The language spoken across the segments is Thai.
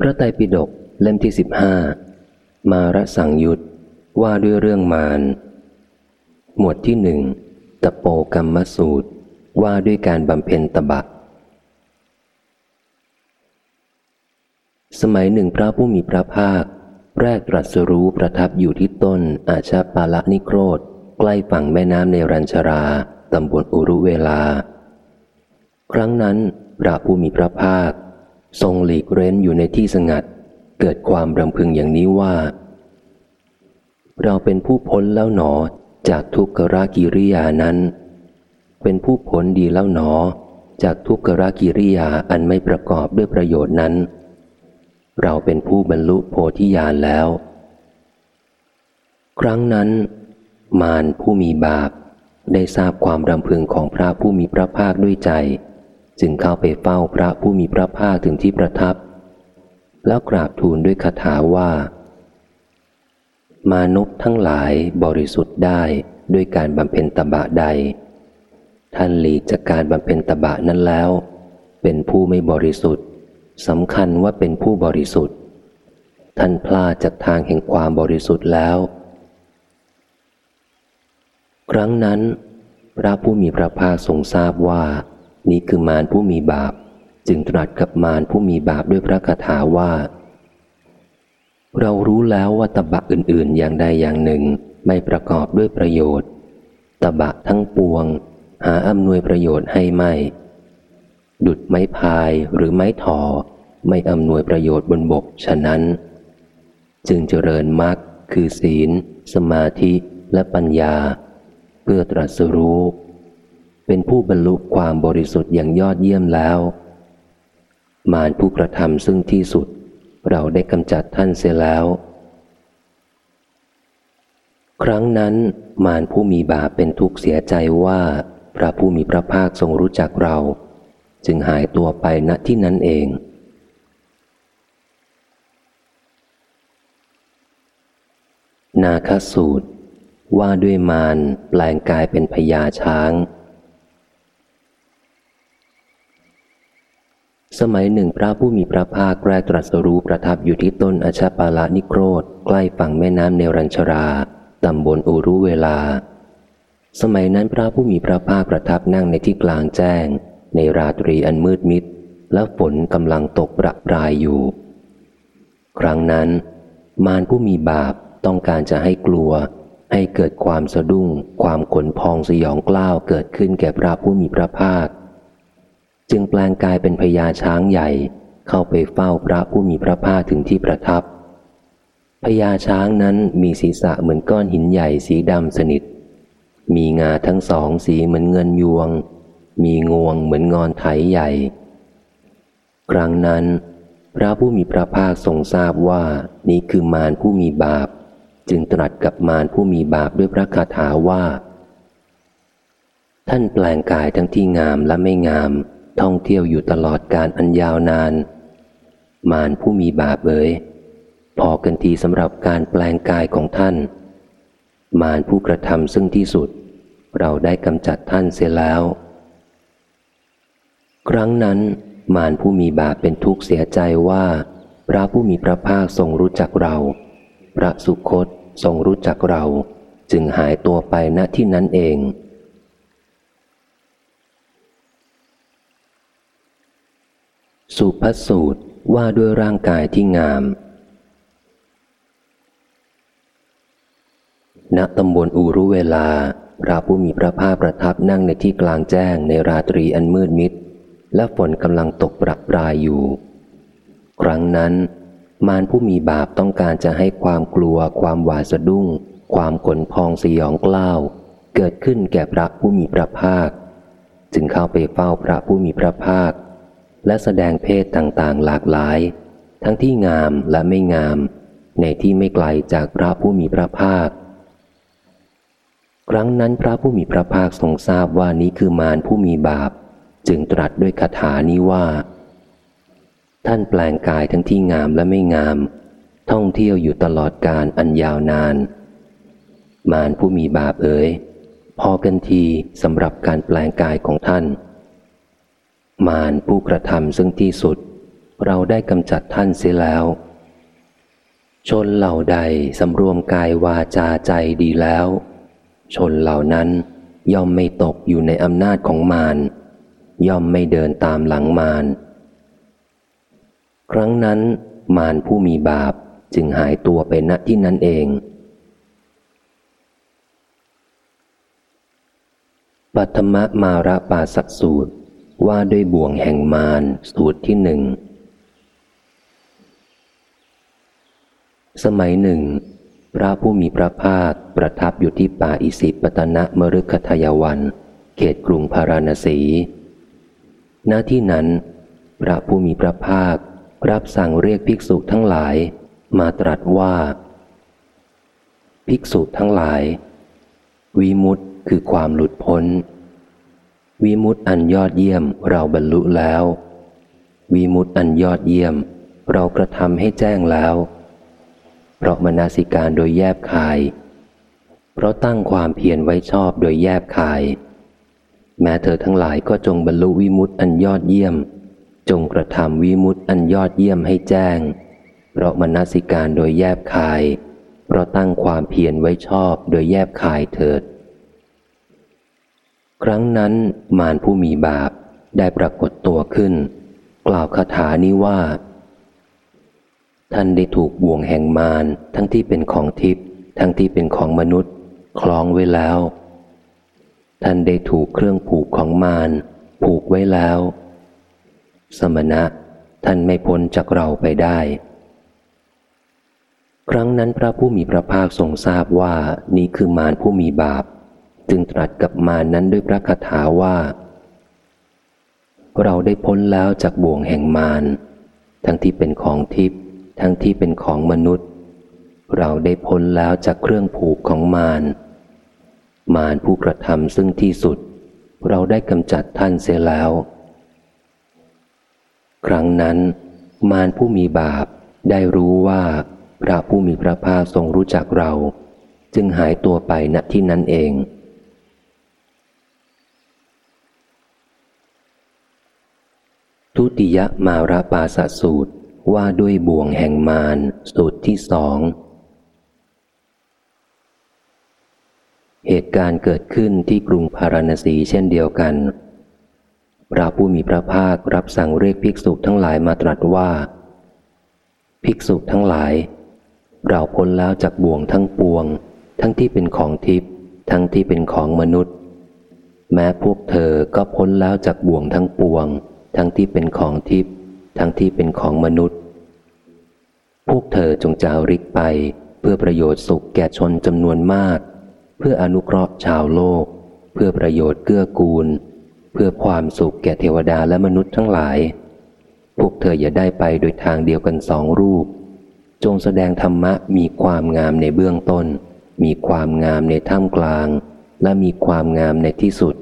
พระไตรปิฎกเล่มที่สิบห้ามาระสังยุตว่าด้วยเรื่องมาร หมวดที่หนึ่งตะโปกรรมสูตร ว่าด้วยการบำเพ็ญตบะ สมัยหนึ่งพระผู้มีพระภาค แรกตรัสรู้ประทับอยู่ที่ต้นอาชาปาละนิโครธ ใกล้ฝั่งแม่น้ำในรัญชราตำบลอุรุเวลา ครั้งนั้นพระผู้มีพระภาค ทรงหลีกเร้นอยู่ในที่สงัด เกิดความรำพึงอย่างนี้ว่า เราเป็นผู้พ้นแล้วหนอจากทุกขรากิริยานั้น เป็นผู้พ้นดีแล้วหนอ จากทุกขรากิริยาอันไม่ประกอบด้วยประโยชน์นั้น เราเป็นผู้บรรลุโพธิญาณแล้ว ครั้งนั้น มารผู้มีบาปได้ทราบความรำพึงของพระผู้มีพระภาคด้วยใจ จึงเข้าไปเฝ้าพระผู้มีพระภาคถึงที่ประทับ แล้วกราบทูลด้วยคาถาว่า มานพทั้งหลายบริสุทธิ์ได้ด้วยการบำเพ็ญตบะใด ท่านหลีกจากการบำเพ็ญตบะนั้นแล้ว เป็นผู้ไม่บริสุทธิ์สำคัญว่าเป็นผู้บริสุทธิ์ ท่านพลาดจากทางแห่งความบริสุทธิ์แล้ว ครั้งนั้น พระผู้มีพระภาคทรงทราบว่า นี่คือมารผู้มีบาป จึงตรัสกับมารผู้มีบาปด้วยพระคาถาว่า เรารู้แล้วว่าตบะอื่น ๆ อย่างใดอย่างหนึ่งไม่ประกอบด้วยประโยชน์ ตบะทั้งปวง หาอำนวยประโยชน์ให้ไม่ ดุดไม้พายหรือไม้ถอไม่อำนวยประโยชน์บนบกฉะนั้น จึงเจริญมรรคคือศีล สมาธิและปัญญา เพื่อตรัสรู้ เป็นผู้บรรลุความบริสุทธิ์อย่างยอดเยี่ยมแล้ว มารผู้กระทำซึ่งที่สุด เราได้กำจัดท่านเสียแล้ว ครั้งนั้นมารผู้มีบาปเป็นทุกข์เสียใจว่า พระผู้มีพระภาคทรงรู้จักเรา จึงหายตัวไปณที่นั้นเองนาคสูตร ว่าด้วยมารแปลงกายเป็นพญาช้าง สมัยหนึ่งพระผู้มีพระภาคแรกตรัสรู้ประทับอยู่ที่ต้นอชาปาลานิโครธใกล้ฝั่งแม่น้ำเนรัญชราตำบลอุรุเวลา สมัยนั้นพระผู้มีพระภาคประทับนั่งในที่กลางแจ้ง ในราตรีอันมืดมิด และฝนกำลังตกประปรายอยู่ ครั้งนั้น มารผู้มีบาปต้องการจะให้กลัว ให้เกิดความสะดุ้ง ความขนพองสยองกล้าวเกิดขึ้นแก่พระผู้มีพระภาค จึงแปลงกายเป็นพญาช้างใหญ่ เข้าไปเฝ้าพระผู้มีพระภาคถึงที่ประทับพญาช้างนั้นมีศีรษะเหมือนก้อนหินใหญ่สีดำสนิท มีงาทั้งสองสีเหมือนเงินยวง มีงวงเหมือนงอนไถใหญ่ ครั้งนั้น พระผู้มีพระภาคทรงทราบว่านี่คือมารผู้มีบาป จึงตรัสกับมารผู้มีบาปด้วยพระคาถาว่า ท่านแปลงกายทั้งที่งามและไม่งาม ท่องเที่ยวอยู่ตลอดการอันยาวนาน มารผู้มีบาปเอ๋ยพอกันทีสำหรับการแปลงกายของท่าน มารผู้กระทำซึ่งที่สุด เราได้กำจัดท่านเสียแล้ว ครั้งนั้น มารผู้มีบาปเป็นทุกข์เสียใจว่า พระผู้มีพระภาคทรงรู้จักเรา พระสุคตทรงรู้จักเรา จึงหายตัวไปณที่นั้นเอง สุภสูตรว่าด้วยร่างกายที่งาม ณ ตำบลอูรุเวลา พระผู้มีพระภาคประทับนั่งในที่กลางแจ้งในราตรีอันมืดมิด และฝนกำลังตกปรับปรายอยู่ ครั้งนั้น มารผู้มีบาปต้องการจะให้ความกลัว ความหวาดสะดุ้ง ความขนพองสยองกล้าว เกิดขึ้นแก่พระผู้มีพระภาค จึงเข้าไปเฝ้าพระผู้มีพระภาค และแสดงเพศต่างๆ หลากหลาย ทั้งที่งามและไม่งาม ในที่ไม่ไกลจากพระผู้มีพระภาค ครั้งนั้นพระผู้มีพระภาคทรงทราบว่านี้คือมารผู้มีบาป จึงตรัสด้วยคาถานี้ว่า ท่านแปลงกายทั้งที่งามและไม่งาม ท่องเที่ยวอยู่ตลอดการอันยาวนาน มารผู้มีบาปเอ๋ยพอกันทีสำหรับการแปลงกายของท่าน มารผู้กระทำซึ่งที่สุด เราได้กำจัดท่านเสียแล้ว ชนเหล่าใดสำรวมกายวาจาใจดีแล้ว ชนเหล่านั้นย่อมไม่ตกอยู่ในอำนาจของมารย่อมไม่เดินตามหลังมารครั้งนั้นมารผู้มีบาปจึงหายตัวไปณที่นั้นเอง ปัตมะมาระปาสักสูตร ว่าด้วยบ่วงแห่งมารสูตรที่หนึ่ง สมัยหนึ่ง พระผู้มีพระภาคประทับอยู่ที่ป่าอิสิปตนะมฤคทายวัน เขตกรุงพาราณสี ณ ที่นั้น พระผู้มีพระภาครับสั่งเรียกภิกษุทั้งหลายมาตรัสว่า ภิกษุทั้งหลายวิมุตคือความหลุดพ้น วิมุตอันยอดเยี่ยมเราบรรลุแล้ว วิมุตอันยอดเยี่ยม เรากระทำให้แจ้งแล้ว เพราะมนาสิการโดยแยบคาย เพราะตั้งความเพียรไว้ชอบโดยแยบคาย แม้เธอทั้งหลายก็จงบรรลุวิมุตอันยอดเยี่ยม จงกระทำวิมุตอันยอดเยี่ยมให้แจ้ง เพราะมนาสิการโดยแยบคาย เพราะตั้งความเพียรไว้ชอบโดยแยบคายเถิด ครั้งนั้นมารผู้มีบาปได้ปรากฏตัวขึ้น กล่าวคาถานี้ว่า ท่านได้ถูกบ่วงแห่งมารทั้งที่เป็นของทิพย์ทั้งที่เป็นของมนุษย์ คล้องไว้แล้ว ท่านได้ถูกเครื่องผูกของมารผูกไว้แล้ว สมณะท่านไม่พ้นจากเราไปได้ ครั้งนั้นพระผู้มีพระภาคทรงทราบว่านี่คือมารผู้มีบาป จึงตรัสกับมานั้นด้วยพระคาถาว่า เราได้พ้นแล้วจากบ่วงแห่งมารทั้งที่เป็นของทิพย์ทั้งที่เป็นของมนุษย์ เราได้พ้นแล้วจากเครื่องผูกของมารมารผู้กระทำซึ่งที่สุด เราได้กำจัดท่านเสียแล้ว ครั้งนั้น มารผู้มีบาปได้รู้ว่า พระผู้มีพระภาคทรงรู้จักเรา จึงหายตัวไปณที่นั้นเอง ทุติยมาราปาสสูตรว่าด้วยบ่วงแห่งมารสูตรที่สองเหตุการณ์เกิดขึ้นที่กรุงพาราณสีเช่นเดียวกัน พระผู้มีพระภาครับสั่งเรียกภิกษุทั้งหลายมาตรัสว่า ภิกษุทั้งหลาย เราพ้นแล้วจากบ่วงทั้งปวง ทั้งที่เป็นของทิพย์ทั้งที่เป็นของมนุษย์ แม้พวกเธอก็พ้นแล้วจากบ่วงทั้งปวง ทั้งที่เป็นของทิพย์ทั้งที่เป็นของมนุษย์ พวกเธอจงจาริกไปเพื่อประโยชน์สุขแก่ชนจำนวนมาก เพื่ออนุเคราะห์ชาวโลก เพื่อประโยชน์เกื้อกูล เพื่อความสุขแก่เทวดาและมนุษย์ทั้งหลาย พวกเธออย่าได้ไปโดยทางเดียวกันสองรูป จงแสดงธรรมะมีความงามในเบื้องต้น มีความงามในท่ามกลาง และมีความงามในที่สุด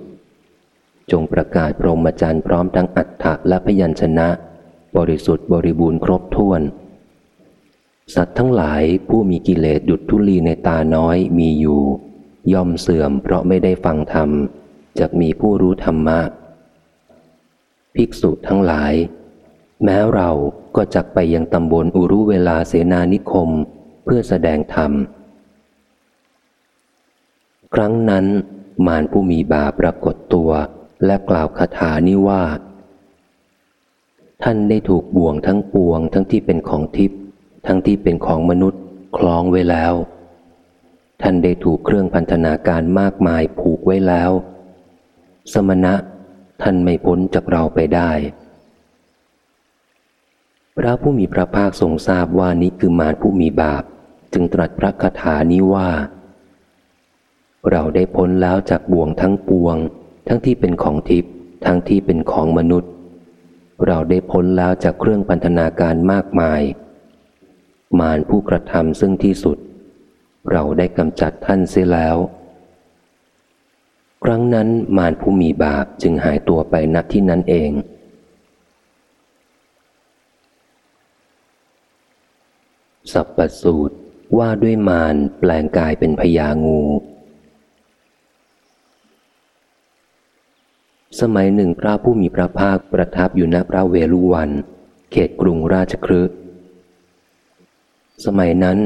จงประกาศพรหมจรรย์พร้อมทั้งอัฏฐะและพยัญชนะ บริสุทธิ์บริบูรณ์ครบถ้วน สัตว์ทั้งหลายผู้มีกิเลสดุดทุลีในตาน้อยมีอยู่ ย่อมเสื่อมเพราะไม่ได้ฟังธรรมจะมีผู้รู้ธรรมะ ภิกษุทั้งหลาย แม้เราก็จักไปยังตำบลอุรุเวลาเสนานิคมเพื่อแสดงธรรม ครั้งนั้นมารผู้มีบาปรากฏตัว และกล่าวคาถานี้ว่า ท่านได้ถูกบ่วงทั้งปวง ทั้งที่เป็นของทิพย์ทั้งที่เป็นของมนุษย์ คล้องไว้แล้ว ท่านได้ถูกเครื่องพันธนาการมากมายผูกไว้แล้ว สมณะท่านไม่พ้นจากเราไปได้ พระผู้มีพระภาคทรงทราบว่านี้คือมารผู้มีบาป จึงตรัสพระคาถานี้ว่า เราได้พ้นแล้วจากบ่วงทั้งปวง ทั้งที่เป็นของทิพย์ทั้งที่เป็นของมนุษย์ เราได้พ้นแล้วจากเครื่องพันธนาการมากมาย มารผู้กระทำซึ่งที่สุด เราได้กำจัดท่านเสียแล้ว ครั้งนั้นมารผู้มีบาปจึงหายตัวไปณที่นั้นเองสัพปสูตรว่าด้วยมารแปลงกายเป็นพญางู สมัยหนึ่งพระผู้มีพระภาคประทับอยู่ณพระเวลุวัน เขตกรุงราชครืสมัยนั้น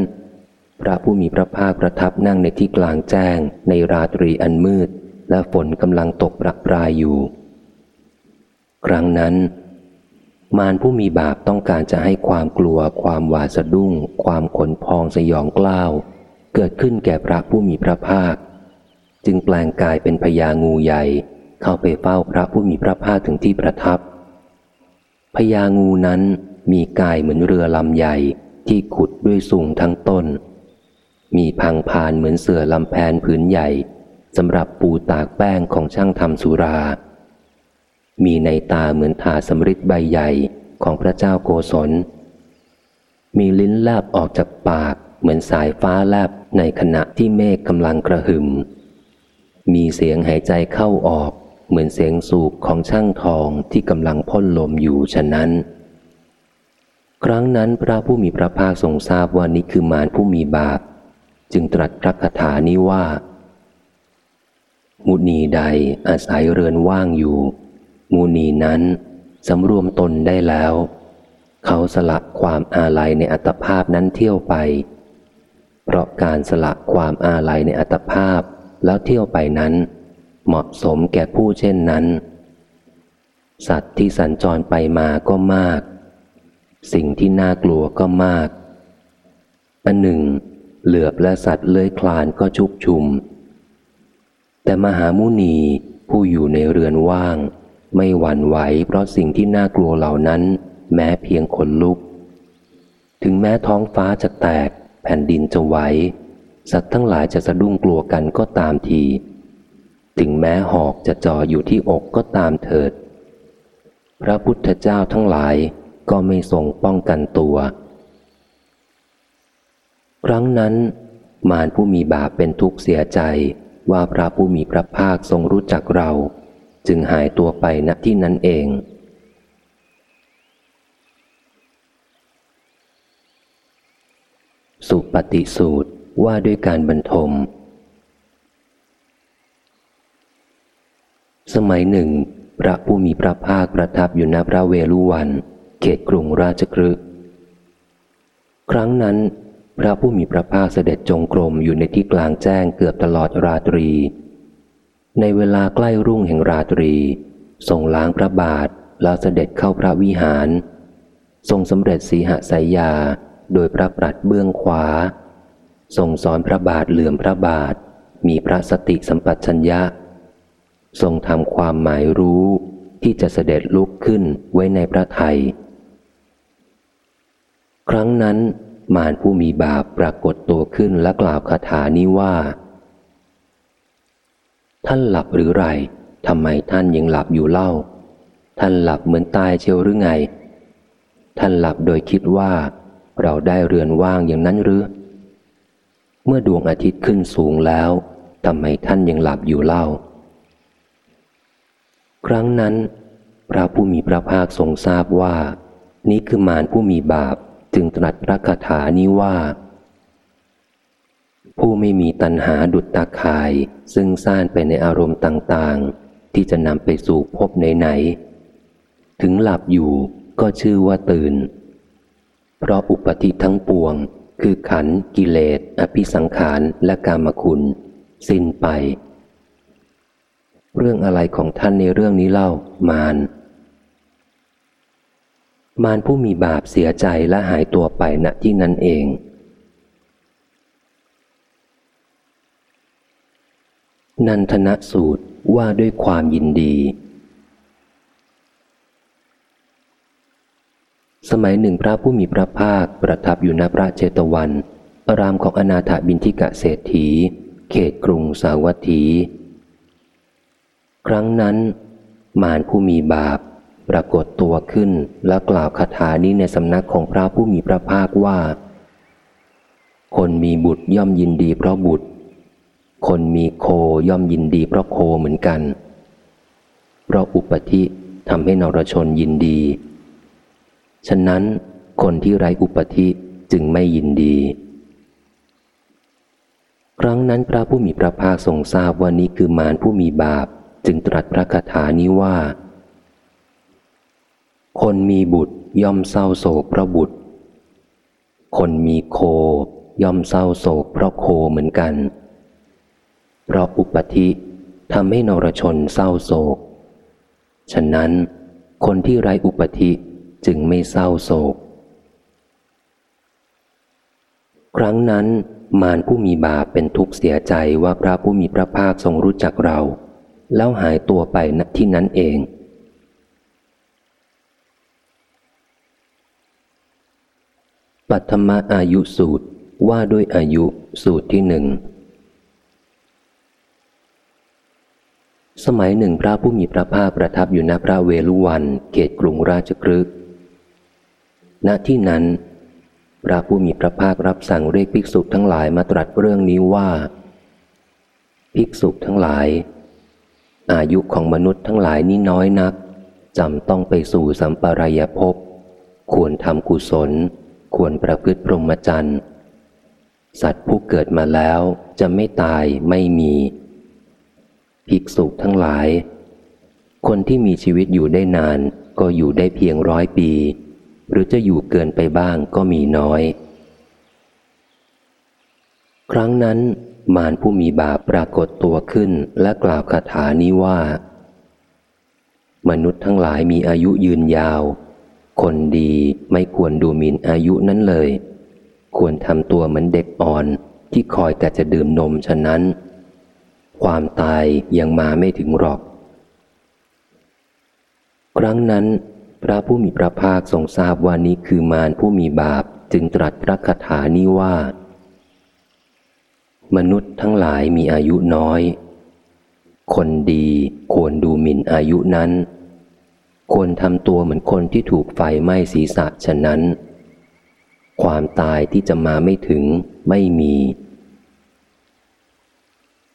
พระผู้มีพระภาคประทับนั่งในที่กลางแจ้งในราตรีอันมืด และฝนกำลังตกปรักปรายอยู่ ครั้งนั้น มารผู้มีบาปต้องการจะให้ความกลัว ความหวาดสะดุ้ง ความขนพองสยองกล้าว เกิดขึ้นแก่พระผู้มีพระภาค จึงแปลงกายเป็นพญางูใหญ่ เข้าไปเฝ้าพระผู้มีพระภาคถึงที่ประทับพญางูนั้นมีกายเหมือนเรือลำใหญ่ที่ขุดด้วยสูงทั้งต้น มีพังพานเหมือนเสือลำแพนผืนใหญ่สำหรับปูตากแป้งของช่างทำสุรา มีในตาเหมือนถาสมริดใบใหญ่ของพระเจ้าโกศล มีลิ้นแลบออกจากปากเหมือนสายฟ้าแลบในขณะที่เมฆกำลังกระหึ่ม มีเสียงหายใจเข้าออก เหมือนเสียงสูบของช่างทองที่กำลังพ่นลมอยู่ฉะนั้น ครั้งนั้นพระผู้มีพระภาคทรงทราบว่านี้คือมารผู้มีบาป จึงตรัสพระคาถานี้ว่า มุนีใดอาศัยเรือนว่างอยู่ มุนีนั้นสำรวมตนได้แล้ว เขาสละความอาลัยในอัตภาพนั้นเที่ยวไป เพราะการสละความอาลัยในอัตภาพแล้วเที่ยวไปนั้น เหมาะสมแก่ผู้เช่นนั้น สัตว์ที่สัญจรไปมาก็มาก สิ่งที่น่ากลัวก็มาก อันหนึ่ง เหลือบและสัตว์เลื้อยคลานก็ชุกชุม แต่มหามุนีผู้อยู่ในเรือนว่าง ไม่หวั่นไหวเพราะสิ่งที่น่ากลัวเหล่านั้น แม้เพียงขนลุก ถึงแม้ท้องฟ้าจะแตก แผ่นดินจะไหวสัตว์ทั้งหลายจะสะดุ้งกลัวกันก็ตามที ถึงแม้หอกจะจ่ออยู่ที่อกก็ตามเถิด พระพุทธเจ้าทั้งหลายก็ไม่ทรงป้องกันตัว ครั้งนั้น มารผู้มีบาปเป็นทุกข์เสียใจว่าพระผู้มีพระภาคทรงรู้จักเรา จึงหายตัวไปณที่นั้นเอง สุปฏิสูตรว่าด้วยการบรรทม สมัยหนึ่ง พระผู้มีพระภาคประทับอยู่ณพระเวลุวัน เขตกรุงราชกฤห์ครั้งนั้น พระผู้มีพระภาคเสด็จจงกรมอยู่ในที่กลางแจ้งเกือบตลอดราตรี ในเวลาใกล้รุ่งแห่งราตรีทรงล้างพระบาทแล้วเสด็จเข้าพระวิหาร ทรงสำเร็จสีหสายยาโดยพระปรัดเบื้องขวา ทรงสอนพระบาทเหลื่อมพระบาท มีพระสติสัมปชัญญะ ทรงทำความหมายรู้ที่จะเสด็จลุกขึ้นไว้ในพระไทย ครั้งนั้นมารผู้มีบาปปรากฏตัวขึ้นและกล่าวคาถานี้ว่า ท่านหลับหรือไรทำไมท่านยังหลับอยู่เล่า ท่านหลับเหมือนตายเชียวหรือไง ท่านหลับโดยคิดว่า เราได้เรือนว่างอย่างนั้นหรือ เมื่อดวงอาทิตย์ขึ้นสูงแล้วทำไมท่านยังหลับอยู่เล่า ครั้งนั้น พระผู้มีพระภาคทรงทราบว่า นี้คือมารผู้มีบาปจึงตรัสพระคาถานี้ว่า ผู้ไม่มีตัณหาดุจตาข่าย ซึ่งซ่านไปในอารมณ์ต่างๆ ที่จะนำไปสู่พบไหนๆถึงหลับอยู่ก็ชื่อว่าตื่น เพราะอุปธิทั้งปวง คือขันกิเลส อภิสังขารและกามคุณ สิ้นไป เรื่องอะไรของท่านในเรื่องนี้เล่า มาร มารผู้มีบาปเสียใจและหายตัวไปณที่นั้นเอง นันทนสูตรว่าด้วยความยินดี สมัยหนึ่งพระผู้มีพระภาคประทับอยู่ณพระเจตวัน อารามของอนาถบินทิกะเศรษฐี เขตกรุงสาวัตถี ครั้งนั้น มารผู้มีบาป ปรากฏตัวขึ้นและกล่าวคาถานี้ในสำนักของพระผู้มีพระภาคว่า คนมีบุตรย่อมยินดีเพราะบุตร คนมีโคย่อมยินดีเพราะโคเหมือนกัน เพราะอุปธิทำให้นรชนยินดี ฉะนั้นคนที่ไร้อุปธิจึงไม่ยินดีครั้งนั้นพระผู้มีพระภาคทรงทราบว่านี้คือมารผู้มีบาป จึงตรัสพระคาถานี้ว่า คนมีบุตรย่อมเศร้าโศกเพราะบุตร คนมีโคย่อมเศร้าโศกเพราะโคเหมือนกัน เพราะอุปธิทำให้นรชนเศร้าโศก ฉะนั้น คนที่ไร้อุปธิจึงไม่เศร้าโศก ครั้งนั้นมารผู้มีบาปเป็นทุกข์เสียใจว่าพระผู้มีพระภาคทรงรู้จักเรา แล้วหายตัวไปณที่นั้นเอง ปัตมะอายุสูตรว่าด้วยอายุสูตรที่หนึ่ง สมัยหนึ่งพระผู้มีพระภาคประทับอยู่ณพระเวลุวันเขตกรุงราชกฤห์ณที่นั้น พระผู้มีพระภาครับสั่งเรียกภิกษุทั้งหลายมาตรัสเรื่องนี้ว่า ภิกษุทั้งหลาย อายุของมนุษย์ทั้งหลายนี้น้อยนักจำต้องไปสู่สัมปรายภพ ควรทำกุศล ควรประพฤติพรหมจรรย์ สัตว์ผู้เกิดมาแล้วจะไม่ตายไม่มี ภิกษุทั้งหลาย คนที่มีชีวิตอยู่ได้นานก็อยู่ได้เพียงร้อยปี หรือจะอยู่เกินไปบ้างก็มีน้อย ครั้งนั้น มารผู้มีบาปปรากฏตัวขึ้นและกล่าวคาถานี้ว่า มนุษย์ทั้งหลายมีอายุยืนยาว คนดีไม่ควรดูหมิ่นอายุนั้นเลย ควรทำตัวเหมือนเด็กอ่อนที่คอยแต่จะดื่มนมฉะนั้น ความตายยังมาไม่ถึงหรอก ครั้งนั้น พระผู้มีพระภาคทรงทราบว่านี้คือมารผู้มีบาปจึงตรัสพระคาถานี้ว่า มนุษย์ทั้งหลายมีอายุน้อย คนดีควรดูหมิ่นอายุนั้น ควรทำตัวเหมือนคนที่ถูกไฟไหม้ศีรษะฉะนั้น ความตายที่จะมาไม่ถึงไม่มี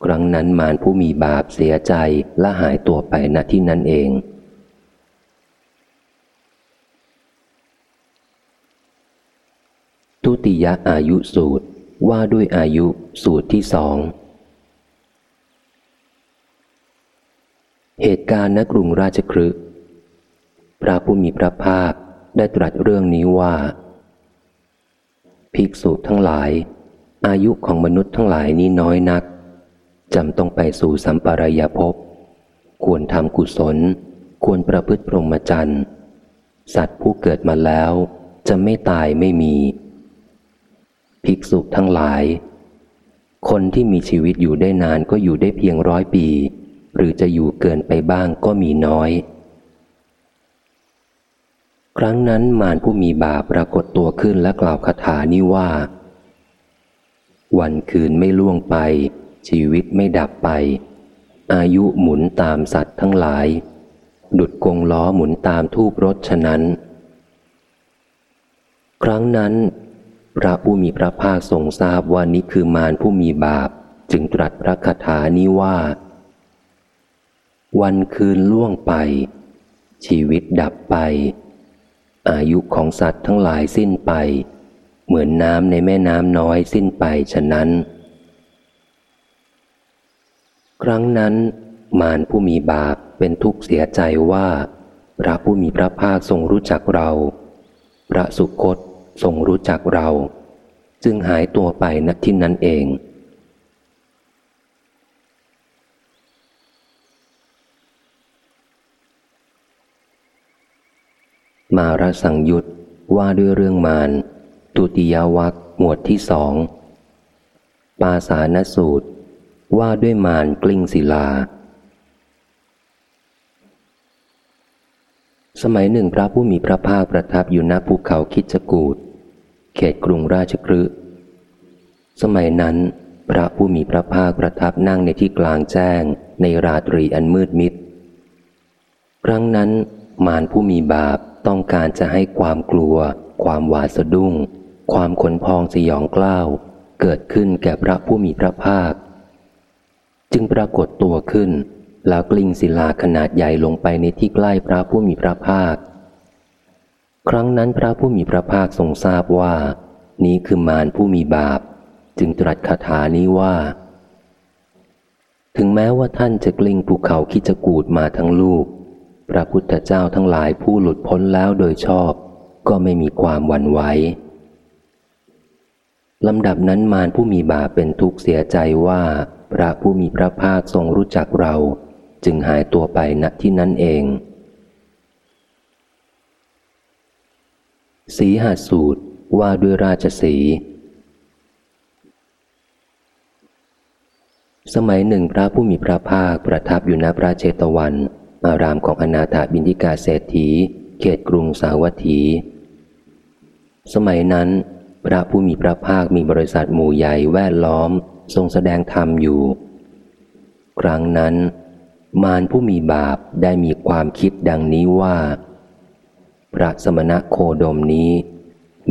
ครั้งนั้นมารผู้มีบาปเสียใจและหายตัวไปณที่นั้นเองทุติยอายุสูตร ว่าด้วยอายุสูตรที่สอง เหตุการณ์ณกรุงราชครึพระผู้มีพระภาคได้ตรัสเรื่องนี้ว่า ภิกษุทั้งหลาย อายุของมนุษย์ทั้งหลายนี้น้อยนักจำต้องไปสู่สัมปรายภพ ควรทำกุศล ควรประพฤติพรหมจรรย์ สัตว์ผู้เกิดมาแล้ว จะไม่ตายไม่มี ภิกษุทั้งหลาย คนที่มีชีวิตอยู่ได้นานก็อยู่ได้เพียงร้อยปี หรือจะอยู่เกินไปบ้างก็มีน้อย ครั้งนั้นมารผู้มีบาปปรากฏตัวขึ้นและกล่าวคาถานี้ว่า วันคืนไม่ล่วงไป ชีวิตไม่ดับไป อายุหมุนตามสัตว์ทั้งหลาย ดุดกงล้อหมุนตามทูบรถฉะนั้น ครั้งนั้น พระผู้มีพระภาคทรงทราบว่านี้คือมารผู้มีบาป จึงตรัสพระคาถานี้ว่า วันคืนล่วงไป ชีวิตดับไป อายุของสัตว์ทั้งหลายสิ้นไป เหมือนน้ำในแม่น้ำน้อยสิ้นไปฉะนั้น ครั้งนั้น มารผู้มีบาปเป็นทุกข์เสียใจว่า พระผู้มีพระภาคทรงรู้จักเรา พระสุคต ทรงรู้จักเรา จึงหายตัวไปณที่นั้นเอง มารสังยุตว่าด้วยเรื่องมารตุติยวัคหมวดที่สองปาสานสูตร ว่าด้วยมารกลิ้งศิลา สมัยหนึ่งพระผู้มีพระภาคประทับอยู่ณภูเขาคิจกูดเขตกรุงราชคฤห์สมัยนั้น พระผู้มีพระภาคประทับนั่งในที่กลางแจ้งในราตรีอันมืดมิด ครั้งนั้น มารผู้มีบาปต้องการจะให้ความกลัว ความหวาดสะดุ้ง ความขนพองสยองกล้าวเกิดขึ้นแก่พระผู้มีพระภาค จึงปรากฏตัวขึ้น แล้วกลิ้งศิลาขนาดใหญ่ลงไปในที่ใกล้พระผู้มีพระภาค ครั้งนั้นพระผู้มีพระภาคทรงทราบว่า นี้คือมารผู้มีบาป จึงตรัสคาถานี้ว่า ถึงแม้ว่าท่านจะกลิ้งภูเขาคิจกูดมาทั้งลูก พระพุทธเจ้าทั้งหลายผู้หลุดพ้นแล้วโดยชอบ ก็ไม่มีความหวั่นไหวลำดับนั้นมารผู้มีบาปเป็นทุกข์เสียใจว่าพระผู้มีพระภาคทรงรู้จักเรา จึงหายตัวไปณที่นั้นเอง สีหาสูตรว่าด้วยราชสี สมัยหนึ่งพระผู้มีพระภาคประทับอยู่ณพระเชตวัน อารามของอนาถาบินทิกาเศรษฐี เขตกรุงสาวัตถี สมัยนั้น พระผู้มีพระภาคมีบริษัทหมู่ใหญ่แวดล้อม ทรงแสดงธรรมอยู่ ครั้งนั้น มารผู้มีบาปได้มีความคิดดังนี้ว่า พระสมณะโคดมนี้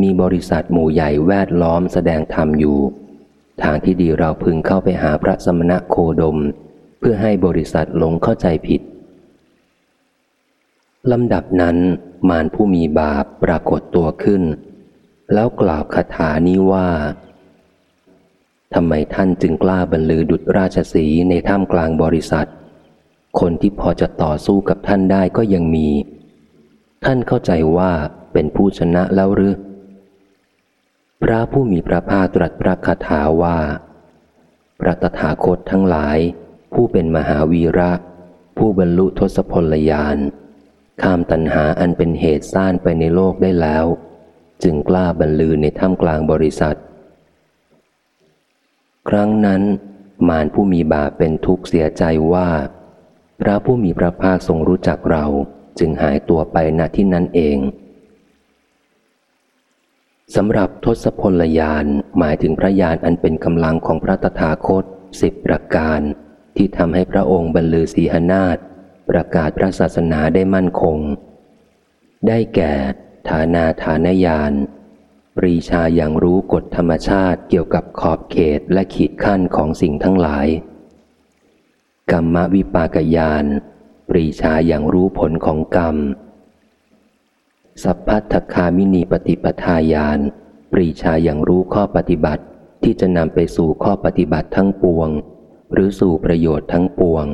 มีบริษัทหมู่ใหญ่แวดล้อมแสดงธรรมอยู่ ทางที่ดีเราพึงเข้าไปหาพระสมณะโคดม เพื่อให้บริษัทหลงเข้าใจผิดลำดับนั้น มารผู้มีบาปปรากฏตัวขึ้น แล้วกล่าวคาถานี้ว่าทำไมท่านจึงกล้าบรรลือดุจราชสีในท่ามกลางบริษัท คนที่พอจะต่อสู้กับท่านได้ก็ยังมี ท่านเข้าใจว่าเป็นผู้ชนะแล้วหรือ พระผู้มีพระภาคตรัสพระคาถาว่า พระตถาคตทั้งหลาย ผู้เป็นมหาวีระ ผู้บรรลุทศพลยาน ข้ามตัณหาอันเป็นเหตุสร้างไปในโลกได้แล้ว จึงกล้าบรรลือในถ้ำกลางบริษัท ครั้งนั้น มารผู้มีบาปเป็นทุกข์เสียใจว่า พระผู้มีพระภาคทรงรู้จักเราจึงหายตัวไปณที่นั้นเองสำหรับทศพลยานหมายถึงพระยานอันเป็นกำลังของพระตถาคตสิบประการ ที่ทำให้พระองค์บรรลือสีหนาฏประกาศพระศาสนาได้มั่นคง ได้แก่ ฐานาฐานญาณปรีชาอย่างรู้กฎธรรมชาติเกี่ยวกับขอบเขตและขีดขั้นของสิ่งทั้งหลาย กรรมวิปากยาน ปรีชาอย่างรู้ผลของกรรม สัพพัทธคามินีปฏิปทาญาณ ปรีชาอย่างรู้ข้อปฏิบัติที่จะนำไปสู่ข้อปฏิบัติทั้งปวง หรือสู่ประโยชน์ทั้งปวง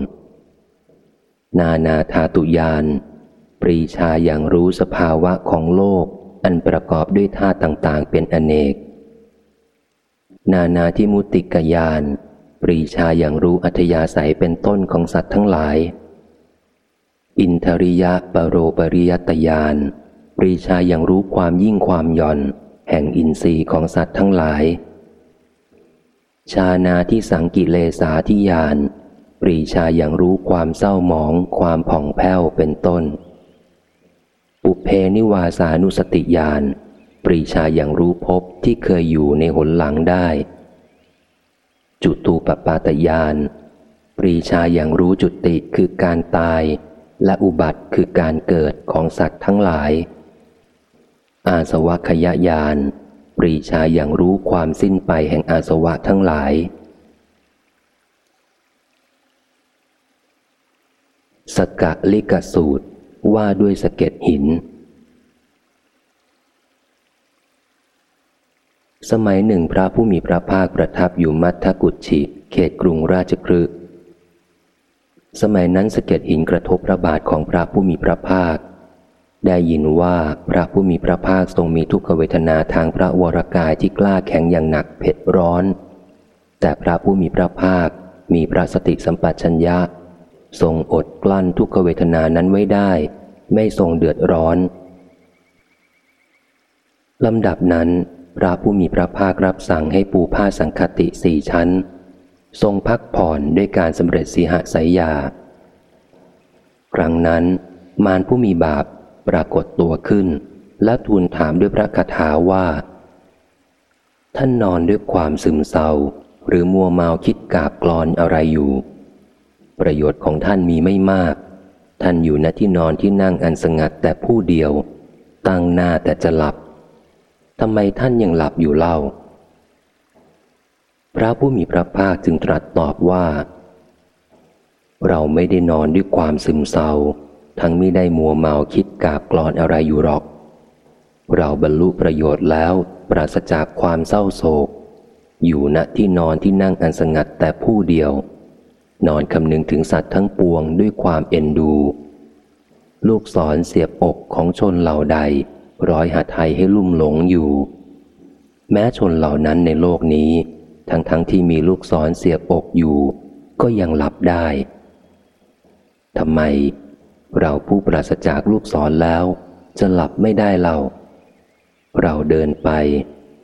นานาธาตุยาน ปรีชาอย่างรู้สภาวะของโลก อันประกอบด้วยธาตุต่างๆ เป็นอเนก นานาทิมุติกยาน ปรีชาอย่างรู้อัธยาศัยเป็นต้นของสัตว์ทั้งหลาย อินทริยะปรโรปริยตยาน ปรีชาอย่างรู้ความยิ่งความย่อน แห่งอินทรีย์ของสัตว์ทั้งหลาย ชานาที่สังกิเลสาทิยาน ปรีชาอย่างรู้ความเศร้าหมอง ความผ่องแผ้วเป็นต้น ปุเพนิวาสานุสติญาณปรีชาอย่างรู้พบที่เคยอยู่ในหนหลังได้ จุตูปปาตญาณปรีชาอย่างรู้จุติคือการตาย และอุบัติคือการเกิดของสัตว์ทั้งหลาย อาสวะขยญาณปรีชาอย่างรู้ความสิ้นไปแห่งอาสวะทั้งหลาย สกะลิกสูตรว่าด้วยสะเก็ดหิน สมัยหนึ่งพระผู้มีพระภาคประทับอยู่มัทธกุชิเขตกรุงราชครึสมัยนั้นสะเก็ดหินกระทบพระบาทของพระผู้มีพระภาค ได้ยินว่าพระผู้มีพระภาคทรงมีทุกขเวทนาทางพระวรากายที่กล้าแข็งอย่างหนักเผ็ดร้อน แต่พระผู้มีพระภาคมีพระสติสัมปชัญญะ ทรงอดกลั้นทุกขเวทนานั้นไว้ได้ ไม่ทรงเดือดร้อนลำดับนั้น พระผู้มีพระภาครับสั่งให้ปูผ้าสังคติสี่ชั้น ทรงพักผ่อนด้วยการสำเร็จสีหสายยา ครั้งนั้น มารผู้มีบาปปรากฏตัวขึ้น และทูลถามด้วยพระคาถาว่า ท่านนอนด้วยความซึมเศร้า หรือมัวเมาคิดกาบกลอนอะไรอยู่ ประโยชน์ของท่านมีไม่มาก ท่านอยู่ณที่นอนที่นั่งอันสงัดแต่ผู้เดียว ตั้งหน้าแต่จะหลับ ทำไมท่านยังหลับอยู่เล่า พระผู้มีพระภาคจึงตรัสตอบว่า เราไม่ได้นอนด้วยความซึมเศร้า ทั้งไม่ได้มัวเมาคิดกาบกลอนอะไรอยู่หรอก เราบรรลุประโยชน์แล้วปราศจากความเศร้าโศก อยู่ณที่นอนที่นั่งอันสงัดแต่ผู้เดียว นอนคำนึงถึงสัตว์ทั้งปวงด้วยความเอ็นดู ลูกศรเสียบอกของชนเหล่าใด ร้อยหาไทยให้ลุ่มหลงอยู่ แม้ชนเหล่านั้นในโลกนี้ ทั้งทั้งที่มีลูกศรเสียบอกอยู่ ก็ยังหลับได้ทำไม เราผู้ปราศจากลูกศรแล้ว จะหลับไม่ได้เรา เราเดินไป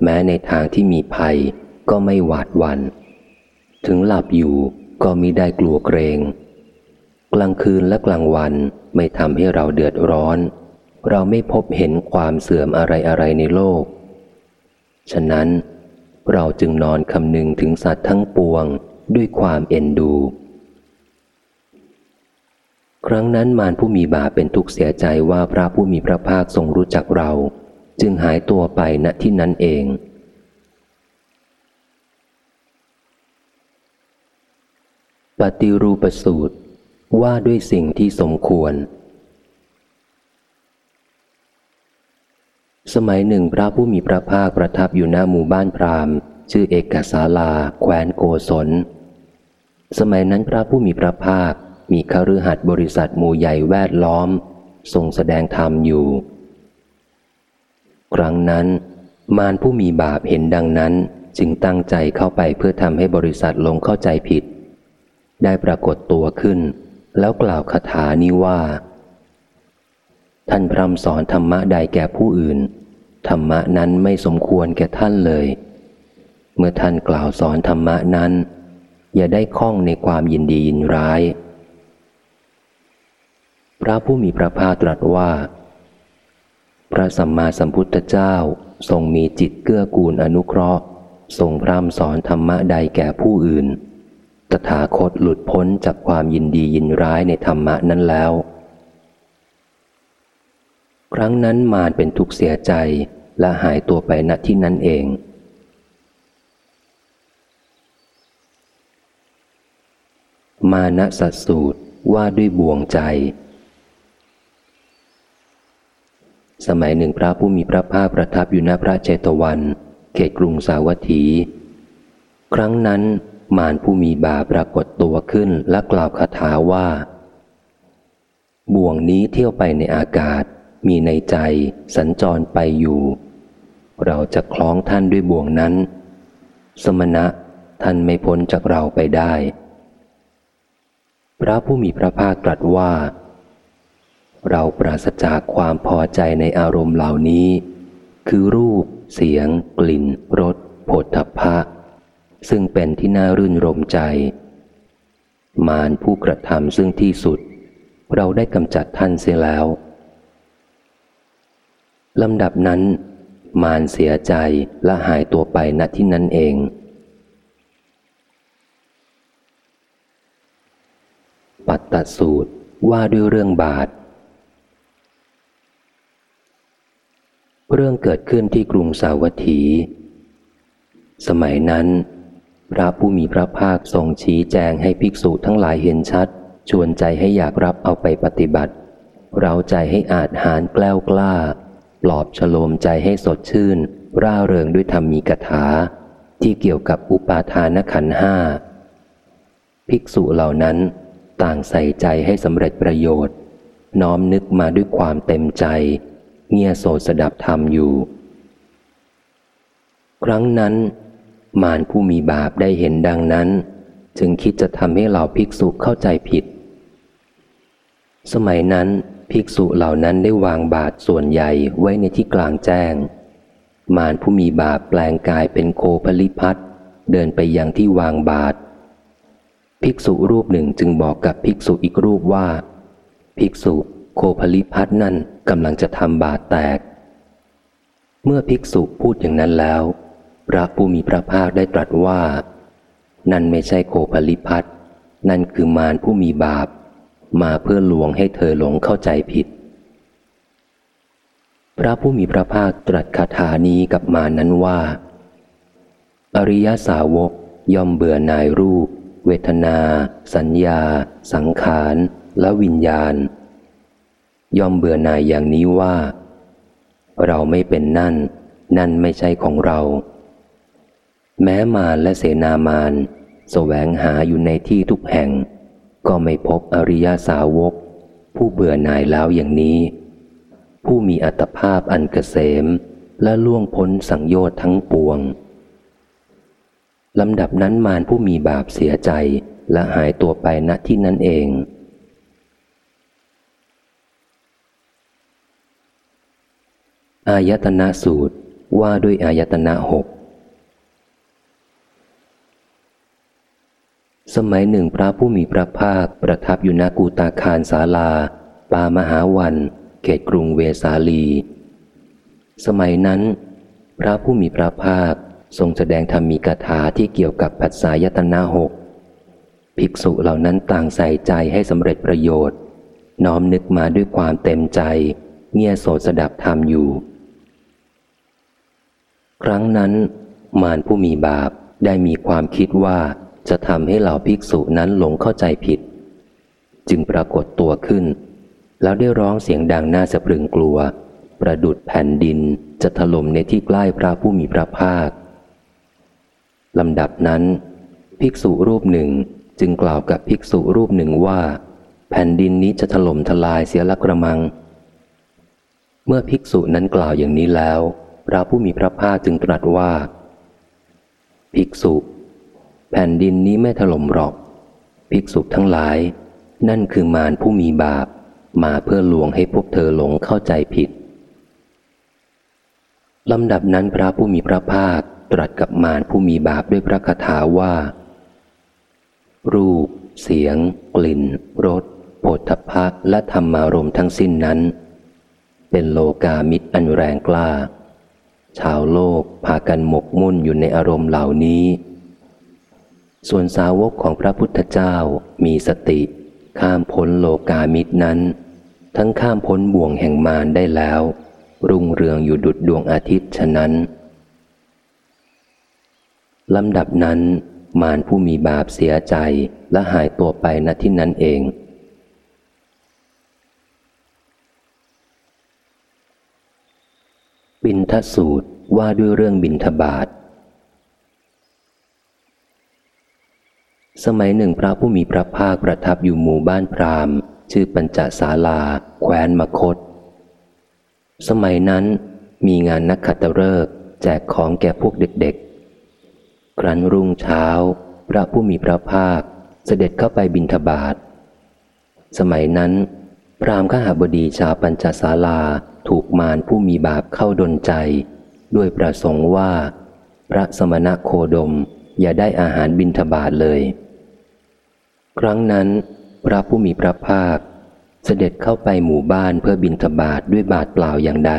แม้ในทางที่มีภัย ก็ไม่หวาดวัน ถึงหลับอยู่ก็มิได้กลัวเกรง กลางคืนและกลางวันไม่ทำให้เราเดือดร้อน เราไม่พบเห็นความเสื่อมอะไรอะไรในโลก ฉะนั้น เราจึงนอนคำนึงถึงสัตว์ทั้งปวงด้วยความเอ็นดู ครั้งนั้นมารผู้มีบาปเป็นทุกข์เสียใจว่าพระผู้มีพระภาคทรงรู้จักเรา จึงหายตัวไปณที่นั้นเองปฏิรูปสูตรว่าด้วยสิ่งที่สมควร สมัยหนึ่งพระผู้มีพระภาคประทับอยู่หน้าหมู่บ้านพราหมณ์ ชื่อเอกสาลา แคว้นโกศล สมัยนั้นพระผู้มีพระภาคมีคฤหัสถ์บริษัทหมู่ใหญ่แวดล้อม ทรงแสดงธรรมอยู่ ครั้งนั้น มารผู้มีบาปเห็นดังนั้น จึงตั้งใจเข้าไปเพื่อทำให้บริษัทลงเข้าใจผิด ได้ปรากฏตัวขึ้น แล้วกล่าวคาถานี้ว่า ท่านพร่ำสอนธรรมะใดแก่ผู้อื่น ธรรมะนั้นไม่สมควรแก่ท่านเลย เมื่อท่านกล่าวสอนธรรมะนั้น อย่าได้ข้องในความยินดียินร้าย พระผู้มีพระภาคตรัสว่า พระสัมมาสัมพุทธเจ้าทรงมีจิตเกื้อกูลอนุเคราะห์ทรงพร่ำสอนธรรมะใดแก่ผู้อื่น ตถาคตหลุดพ้นจากความยินดียินร้ายในธรรมะนั้นแล้ว ครั้งนั้นมารเป็นทุกข์เสียใจและหายตัวไปณที่นั้นเอง มานะสัสูตรว่าด้วยบ่วงใจ สมัยหนึ่งพระผู้มีพระภาคประทับอยู่ณพระเจตวัน เขตกรุงสาวัตถี ครั้งนั้นมารผู้มีบาปรากฏตัวขึ้นและกล่าวคาถาว่า บ่วงนี้เที่ยวไปในอากาศ มีในใจสัญจรไปอยู่ เราจะคล้องท่านด้วยบ่วงนั้น สมณะท่านไม่พ้นจากเราไปได้ พระผู้มีพระภาคตรัสว่า เราปราศจากความพอใจในอารมณ์เหล่านี้ คือรูป เสียง กลิ่นรสโผฏฐัพพะ ซึ่งเป็นที่น่ารื่นรมใจ มารผู้กระทำซึ่งที่สุด เราได้กำจัดท่านเสียแล้ว ลำดับนั้น มารเสียใจและหายตัวไปณที่นั้นเอง ปัตตสูตรว่าด้วยเรื่องบาท เรื่องเกิดขึ้นที่กรุงสาวัตถี สมัยนั้น พระผู้มีพระภาคทรงชี้แจงให้ภิกษุทั้งหลายเห็นชัด ชวนใจให้อยากรับเอาไปปฏิบัติ เราใจให้อาจหารแกล้วกล้า ปลอบฉโลมใจให้สดชื่น ร่าเริงด้วยธรรมีกถา ที่เกี่ยวกับอุปาทานขันห้า ภิกษุเหล่านั้นต่างใส่ใจให้สำเร็จประโยชน์ น้อมนึกมาด้วยความเต็มใจ เงียโสดสดับธรรมอยู่ ครั้งนั้น มารผู้มีบาปได้เห็นดังนั้น จึงคิดจะทำให้เหล่าภิกษุเข้าใจผิด สมัยนั้น ภิกษุเหล่านั้นได้วางบาทส่วนใหญ่ไว้ในที่กลางแจ้ง มารผู้มีบาปแปลงกายเป็นโคพลิพัทเดินไปยังที่วางบาท ภิกษุรูปหนึ่งจึงบอกกับภิกษุอีกรูปว่า ภิกษุโคพลิพัทนั่นกำลังจะทำบาทแตก เมื่อภิกษุพูดอย่างนั้นแล้ว พระผู้มีพระภาคได้ตรัสว่า นั่นไม่ใช่โคพลิพัทนั่นคือมารผู้มีบาป มาเพื่อลวงให้เธอหลงเข้าใจผิด พระผู้มีพระภาคตรัสคาถานี้กับมานั้นว่า อริยสาวกย่อมเบื่อหน่ายรูป เวทนา สัญญา สังขาร และวิญญาณ ย่อมเบื่อหน่ายอย่างนี้ว่า เราไม่เป็นนั่น นั่นไม่ใช่ของเรา แม้มารและเสนามารแสวงหาอยู่ในที่ทุกแห่ง ก็ไม่พบอริยสาวก ผู้เบื่อหน่ายแล้วอย่างนี้ ผู้มีอัตภาพอันเกษมและล่วงพ้นสังโยชน์ทั้งปวงลำดับนั้นมารผู้มีบาปเสียใจและหายตัวไปณที่นั้นเอง อายตนะสูตรว่าด้วยอายตนะหก สมัยหนึ่งพระผู้มีพระภาคประทับอยู่ณกูตาคารศาลา ปามหาวัน เขตกรุงเวสาลี สมัยนั้น พระผู้มีพระภาคทรงแสดงธรรมีกถาที่เกี่ยวกับปัจสายตนาหก ภิกษุเหล่านั้นต่างใส่ใจให้สำเร็จประโยชน์ น้อมนึกมาด้วยความเต็มใจ เงียโสดสดับธรรมอยู่ ครั้งนั้น มารผู้มีบาปได้มีความคิดว่า จะทำให้เหล่าภิกษุนั้นหลงเข้าใจผิด จึงปรากฏตัวขึ้น แล้วได้ร้องเสียงดังน่าสะพรึงกลัว ประดุดแผ่นดินจะถล่มในที่ใกล้พระผู้มีพระภาคลำดับนั้น ภิกษุรูปหนึ่งจึงกล่าวกับภิกษุรูปหนึ่งว่า แผ่นดินนี้จะถล่มทลายเสียละกระมัง เมื่อภิกษุนั้นกล่าวอย่างนี้แล้ว พระผู้มีพระภาคจึงตรัสว่า ภิกษุ แผ่นดินนี้ไม่ถล่มหรอก ภิกษุทั้งหลาย นั่นคือมารผู้มีบาป มาเพื่อลวงให้พวกเธอหลงเข้าใจผิดลำดับนั้นพระผู้มีพระภาคตรัสกับมารผู้มีบาปด้วยพระคาถาว่า รูป เสียง กลิ่นรสโผฏฐพะและธรรมารมทั้งสิ้นนั้น เป็นโลกามิตรอันแรงกล้า ชาวโลกพากันหมกมุ่นอยู่ในอารมณ์เหล่านี้ ส่วนสาวกของพระพุทธเจ้ามีสติ ข้ามพ้นโลกามิตรนั้น ทั้งข้ามพ้นบ่วงแห่งมารได้แล้ว รุ่งเรืองอยู่ดุดดวงอาทิตย์ฉะนั้นลำดับนั้น มารผู้มีบาปเสียใจและหายตัวไปณที่นั้นเอง บินทสูตรว่าด้วยเรื่องบินทบาท สมัยหนึ่งพระผู้มีพระภาคประทับอยู่หมู่บ้านพราหมณ์ ชื่อปัญจศาลา แคว้นมคต สมัยนั้นมีงานนักขัตฤกษ์แจกของแก่พวกเด็กๆ ครั้นรุ่งเช้า พระผู้มีพระภาคเสด็จเข้าไปบินทบาทสมัยนั้น พรามขหาบดีชาวปัญจศาลาถูกมารผู้มีบาปเข้าดนใจ ด้วยประสงค์ว่า พระสมณะโคดม อย่าได้อาหารบินทบาทเลย ครั้งนั้น พระผู้มีพระภาค เสด็จเข้าไปหมู่บ้านเพื่อบินทบาทด้วยบาทเปล่าอย่างใด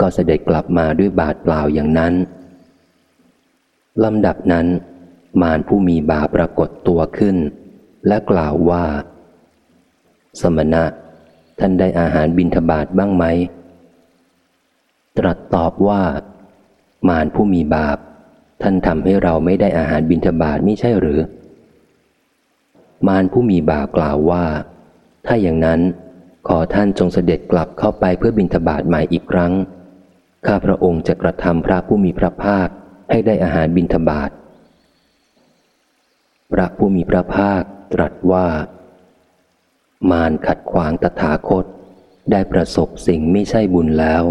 ก็เสด็จกลับมาด้วยบาทเปล่าอย่างนั้นลำดับนั้น มารผู้มีบาปรากฏตัวขึ้น และกล่าวว่า สมณะ ท่านได้อาหารบินทบาทบ้างไหม ตรัสตอบว่า มารผู้มีบาป ท่านทำให้เราไม่ได้อาหารบินทบาทไม่ใช่หรือ มารผู้มีบาปกล่าวว่า ถ้าอย่างนั้นขอท่านจงเสด็จกลับเข้าไปเพื่อบินทบาทใหม่อีกครั้ง ข้าพระองค์จะกระทำพระผู้มีพระภาคให้ได้อาหารบิณฑบาตพระผู้มีพระภาคตรัสว่า มารขัดขวางตถาคต ได้ประสบสิ่งไม่ใช่บุญแล้ว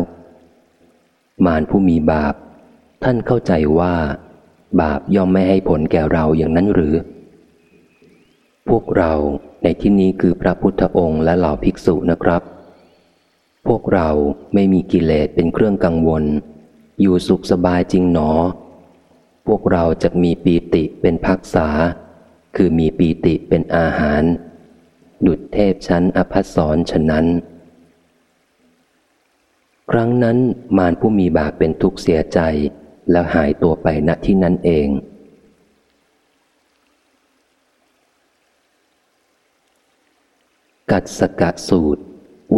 มารผู้มีบาป ท่านเข้าใจว่า บาปย่อมไม่ให้ผลแก่เราอย่างนั้นหรือ พวกเราในที่นี้คือพระพุทธองค์และเหล่าภิกษุนะครับ พวกเราไม่มีกิเลสเป็นเครื่องกังวล อยู่สุขสบายจริงหนอ พวกเราจะมีปีติเป็นพักษา คือมีปีติเป็นอาหาร ดุดเทพชั้นอภัสสรฉะนั้นครั้งนั้นมารผู้มีบาปเป็นทุกข์เสียใจ แล้วหายตัวไปณที่นั้นเอง กัดสกะสูตร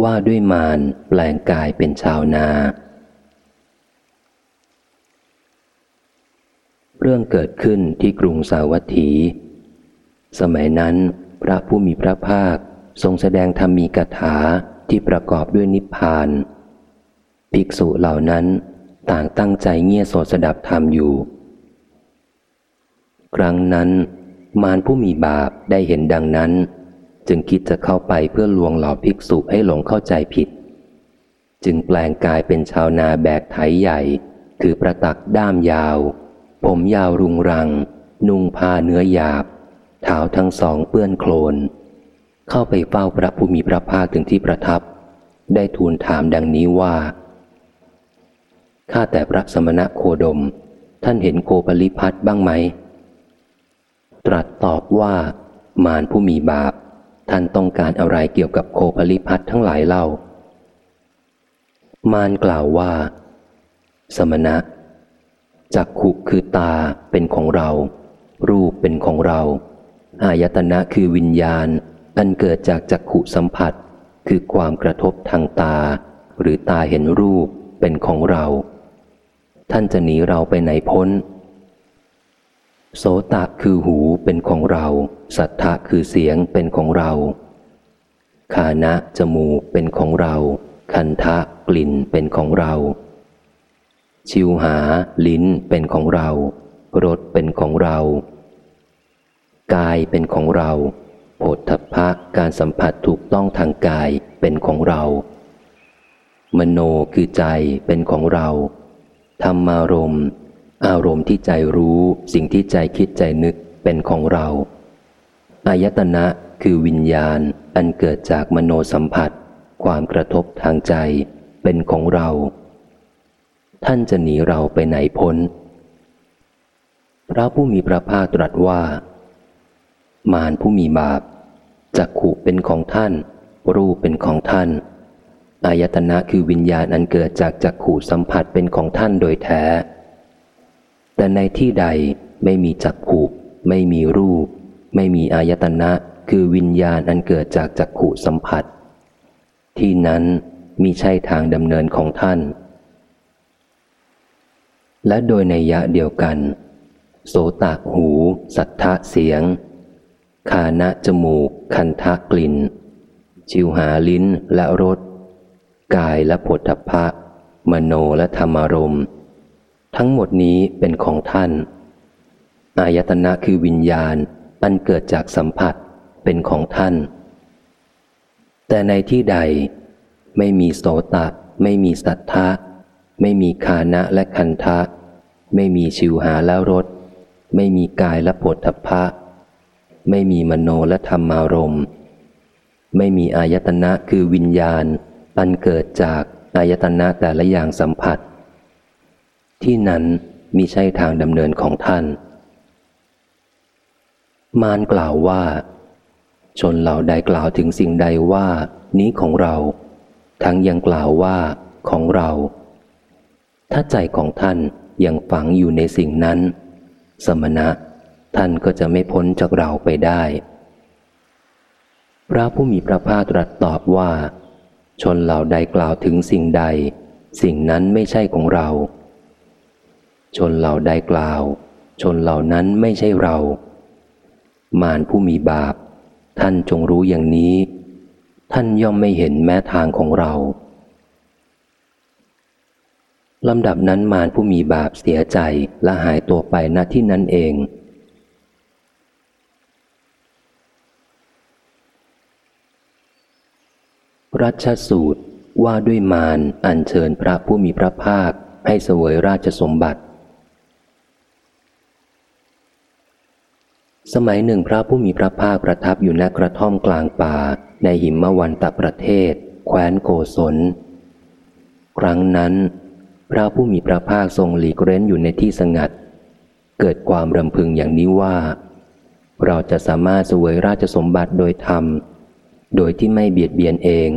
ว่าด้วยมารแปลงกายเป็นชาวนา เรื่องเกิดขึ้นที่กรุงสาวัตถี สมัยนั้น พระผู้มีพระภาคทรงแสดงธรรมีกถาที่ประกอบด้วยนิพพาน ภิกษุเหล่านั้น ต่างตั้งใจเงี่ยโสดสดับธรรมอยู่ ครั้งนั้น มารผู้มีบาปได้เห็นดังนั้น จึงคิดจะเข้าไปเพื่อลวงหล่าภิกษุให้หลงเข้าใจผิด จึงแปลงกายเป็นชาวนาแบกไถใหญ่คือประตักด้ามยาว ผมยาวรุงรัง นุ่งผ้าเนื้อหยาบเท้าทั้งสองเปื้อนโคลน เข้าไปเฝ้าพระผู้มีพระภาคถึงที่ประทับ ได้ทูลถามดังนี้ว่า ข้าแต่พระสมณะโคดม ท่านเห็นโคปลิพัทบ้างไหม ตรัสตอบว่า มารผู้มีบาป ท่านต้องการอะไรเกี่ยวกับโคปลิพัททั้งหลายเล่า มารกล่าวว่า สมณะจักขุคือตาเป็นของเรา รูปเป็นของเรา อายตนะคือวิญญาณ อันเกิดจากจักขุสัมผัส คือความกระทบทางตา หรือตาเห็นรูป เป็นของเรา ท่านจะหนีเราไปไหนพ้น โสตะคือหูเป็นของเรา สัทธะคือเสียงเป็นของเรา คานะจมูกเป็นของเรา คันทะกลิ่นเป็นของเรา ชิวหาลิ้นเป็นของเรา รสเป็นของเรา กายเป็นของเราโผฏฐัพพะการสัมผัสถูกต้องทางกายเป็นของเรา มโนคือใจเป็นของเรา ธรรมารมณ์อารมณ์ที่ใจรู้สิ่งที่ใจคิดใจนึกเป็นของเรา อายตนะคือวิญญาณอันเกิดจากมโนสัมผัส ความกระทบทางใจเป็นของเรา ท่านจะหนีเราไปไหนพ้น พระผู้มีพระภาคตรัสว่า มารผู้มีบาปจักขู่เป็นของท่าน รูปเป็นของท่าน อายตนะคือวิญญาณอันเกิดจากจักขู่สัมผัสเป็นของท่านโดยแท้ แต่ในที่ใดไม่มีจักขู่ไม่มีรูป ไม่มีอายตนะคือวิญญาณอันเกิดจากจักขู่สัมผัส ที่นั้นมีใช่ทางดำเนินของท่าน และโดยในยะเดียวกัน โสตหู สัทธะเสียง คานะจมูก คันทะกลิ่น ชิวหาลิ้นและรส กายและผลทพะ มโนและธรรมารมณ์ทั้งหมดนี้เป็นของท่าน อายตนะคือวิญญาณอันเกิดจากสัมผัสเป็นของท่าน แต่ในที่ใดไม่มีโสตะ ไม่มีสัทธะ ไม่มีคานะและคันทะ ไม่มีชิวหาและรส ไม่มีกายและผลทพะ ไม่มีมโนและธรรมารมณ์ไม่มีอายตนะคือวิญญาณ อันเกิดจากอายตนะแต่ละอย่างสัมผัส ที่นั้นมีใช่ทางดำเนินของท่าน มารกล่าวว่า ชนเหล่าใดกล่าวถึงสิ่งใดว่า นี้ของเรา ทั้งยังกล่าวว่าของเรา ถ้าใจของท่านยังฝังอยู่ในสิ่งนั้น สมณะท่านก็จะไม่พ้นจากเราไปได้ พระผู้มีพระภาคตรัสตอบว่า ชนเหล่าใดกล่าวถึงสิ่งใด สิ่งนั้นไม่ใช่ของเรา ชนเหล่าใดกล่าว ชนเหล่านั้นไม่ใช่เรา มารผู้มีบาป ท่านจงรู้อย่างนี้ ท่านย่อมไม่เห็นแม้ทางของเราลำดับนั้นมารผู้มีบาปเสียใจและหายตัวไปณที่นั้นเอง รัชสูตรว่าด้วยมารอัญเชิญพระผู้มีพระภาคให้เสวยราชสมบัติ สมัยหนึ่งพระผู้มีพระภาคประทับอยู่ณกระท่อมกลางป่า ในหิมวันตประเทศ แคว้นโกศล ครั้งนั้น พระผู้มีพระภาคทรงหลีกเร้นอยู่ในที่สงัด เกิดความรำพึงอย่างนี้ว่า เราจะสามารถเสวยราชสมบัติโดยธรรม โดยที่ไม่เบียดเบียนเอง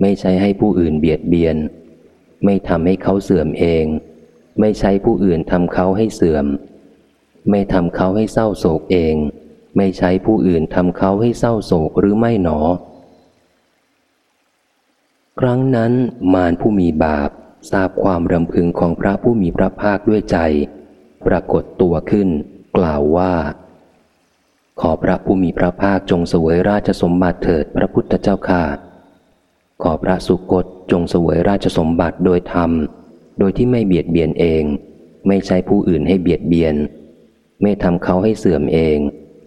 ไม่ใช่ให้ผู้อื่นเบียดเบียน ไม่ทำให้เขาเสื่อมเอง ไม่ใช้ผู้อื่นทำเขาให้เสื่อม ไม่ทำเขาให้เศร้าโศกเอง ไม่ใช้ผู้อื่นทำเขาให้เศร้าโศกหรือไม่หนอ ครั้งนั้นมารผู้มีบาปทราบความรำพึงของพระผู้มีพระภาคด้วยใจ ปรากฏตัวขึ้น กล่าวว่า ขอพระผู้มีพระภาคจงเสวยราชสมบัติเถิดพระพุทธเจ้าข้าขอพระสุคตจงเสวยราชสมบัติโดยธรรม โดยที่ไม่เบียดเบียนเอง ไม่ใช่ผู้อื่นให้เบียดเบียน ไม่ทำเขาให้เสื่อมเอง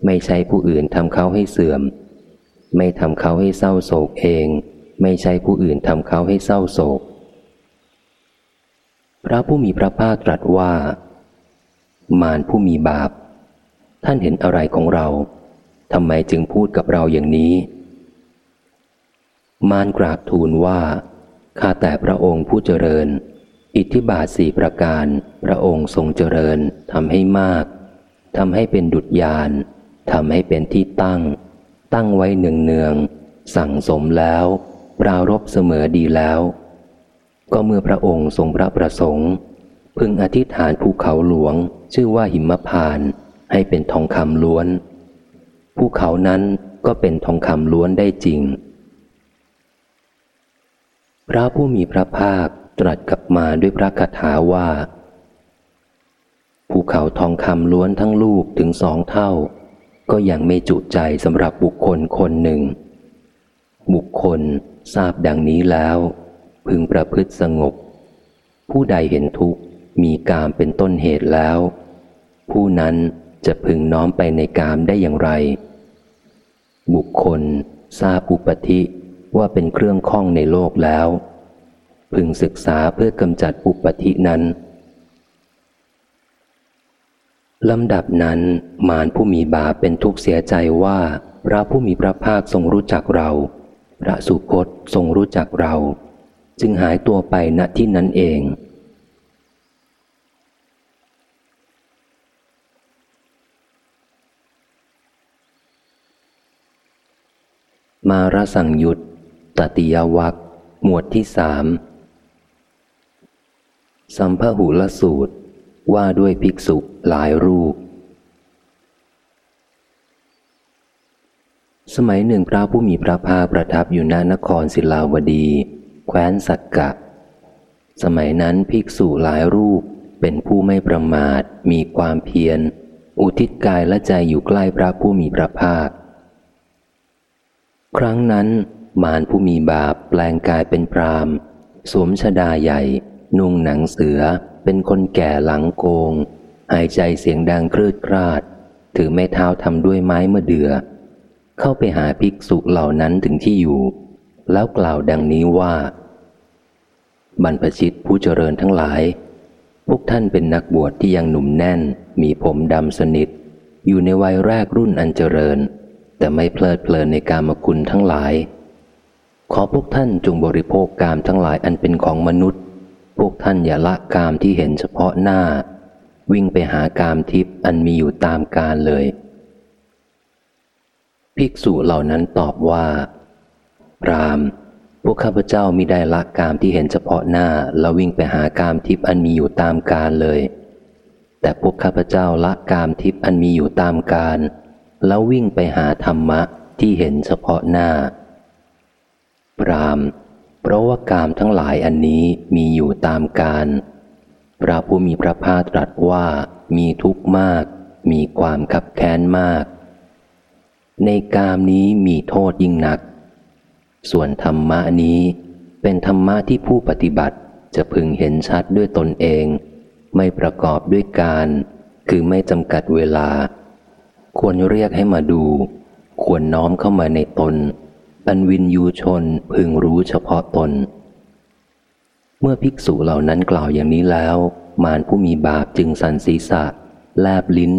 ไม่ใช่ผู้อื่นทำเขาให้เสื่อม ไม่ทำเขาให้เศร้าโศกเอง ไม่ใช่ผู้อื่นทำเขาให้เศร้าโศก พระผู้มีพระภาคตรัสว่า มารผู้มีบาป ท่านเห็นอะไรของเราทำไมจึงพูดกับเราอย่างนี้ มารกราบทูลว่า ข้าแต่พระองค์ผู้เจริญ อิทธิบาทสี่ประการ พระองค์ทรงเจริญทำให้มากทำให้เป็นดุจยานทำให้เป็นที่ตั้ง ตั้งไว้เนืองเนือง สั่งสมแล้ว ปรารบเสมอดีแล้ว ก็เมื่อพระองค์ทรงพระประสงค์ พึงอธิษฐานภูเขาหลวง ชื่อว่าหิมพาน ให้เป็นทองคำล้วน ภูเขานั้นก็เป็นทองคำล้วนได้จริง พระผู้มีพระภาคตรัสกลับมาด้วยพระคาถาว่า ภูเขาทองคำล้วนทั้งลูกถึงสองเท่า ก็ยังไม่จุใจสำหรับบุคคลคนหนึ่ง บุคคลทราบดังนี้แล้ว พึงประพฤติสงบ ผู้ใดเห็นทุกข์มีกามเป็นต้นเหตุแล้ว ผู้นั้น จะพึงน้อมไปในกามได้อย่างไร บุคคลทราบอุปธิว่าเป็นเครื่องข้องในโลกแล้ว พึงศึกษาเพื่อกำจัดอุปธินั้นลำดับนั้นมารผู้มีบาเป็นทุกข์เสียใจว่าพระผู้มีพระภาคทรงรู้จักเรา พระสุคตทรงรู้จักเรา จึงหายตัวไปณที่นั้นเอง มารสังยุตตติยวัคหมวดที่สามสัมพหุลสูตรว่าด้วยภิกษุหลายรูป สมัยหนึ่งพระผู้มีพระภาคประทับอยู่ณนครศิลาวดี แคว้นสักกะ สมัยนั้นภิกษุหลายรูปเป็นผู้ไม่ประมาทมีความเพียร อุทิศกายและใจอยู่ใกล้พระผู้มีพระภาค ครั้งนั้นมารผู้มีบาปแปลงกายเป็นพรามสวมชดาใหญ่ นุ่งหนังเสือ เป็นคนแก่หลังโกง หายใจเสียงดังครืดคราด ถือไม้เท้าทำด้วยไม้เมื่อเดือเข้าไปหาภิกษุเหล่านั้นถึงที่อยู่ แล้วกล่าวดังนี้ว่า บรรพชิตผู้เจริญทั้งหลาย พวกท่านเป็นนักบวชที่ยังหนุ่มแน่น มีผมดำสนิท อยู่ในวัยแรกรุ่นอันเจริญ แต่ไม่เพลิดเพลินในการมคุณทั้งหลาย ขอพวกท่านจงบริโภคกามทั้งหลายอันเป็นของมนุษย์ พวกท่านอย่าละกามที่เห็นเฉพาะหน้า วิ่งไปหากามทิพย์อันมีอยู่ตามกาลเลย ภิกษุเหล่านั้นตอบว่ารามพวกข้าพเจ้ามิได้ละกามที่เห็นเฉพาะหน้า แล้ววิ่งไปหากามทิพย์อันมีอยู่ตามกาลเลย แต่พวกข้าพเจ้าละกามทิพย์อันมีอยู่ตามกาล แล้ววิ่งไปหาธรรมะที่เห็นเฉพาะหน้าราม เพราะว่ากามทั้งหลายอันนี้มีอยู่ตามการ พระผู้มีพระภาคตรัสว่ามีทุกข์มาก มีความขับแค้นมาก ในกามนี้มีโทษยิ่งหนัก ส่วนธรรมะนี้เป็นธรรมะที่ผู้ปฏิบัติจะพึงเห็นชัดด้วยตนเอง ไม่ประกอบด้วยการ คือไม่จำกัดเวลา ควรเรียกให้มาดู ควรน้อมเข้ามาในตน อันวินยูชนพึงรู้เฉพาะตน เมื่อภิกษุเหล่านั้นกล่าวอย่างนี้แล้ว มารผู้มีบาปจึงสันศีษะ แลบลิ้น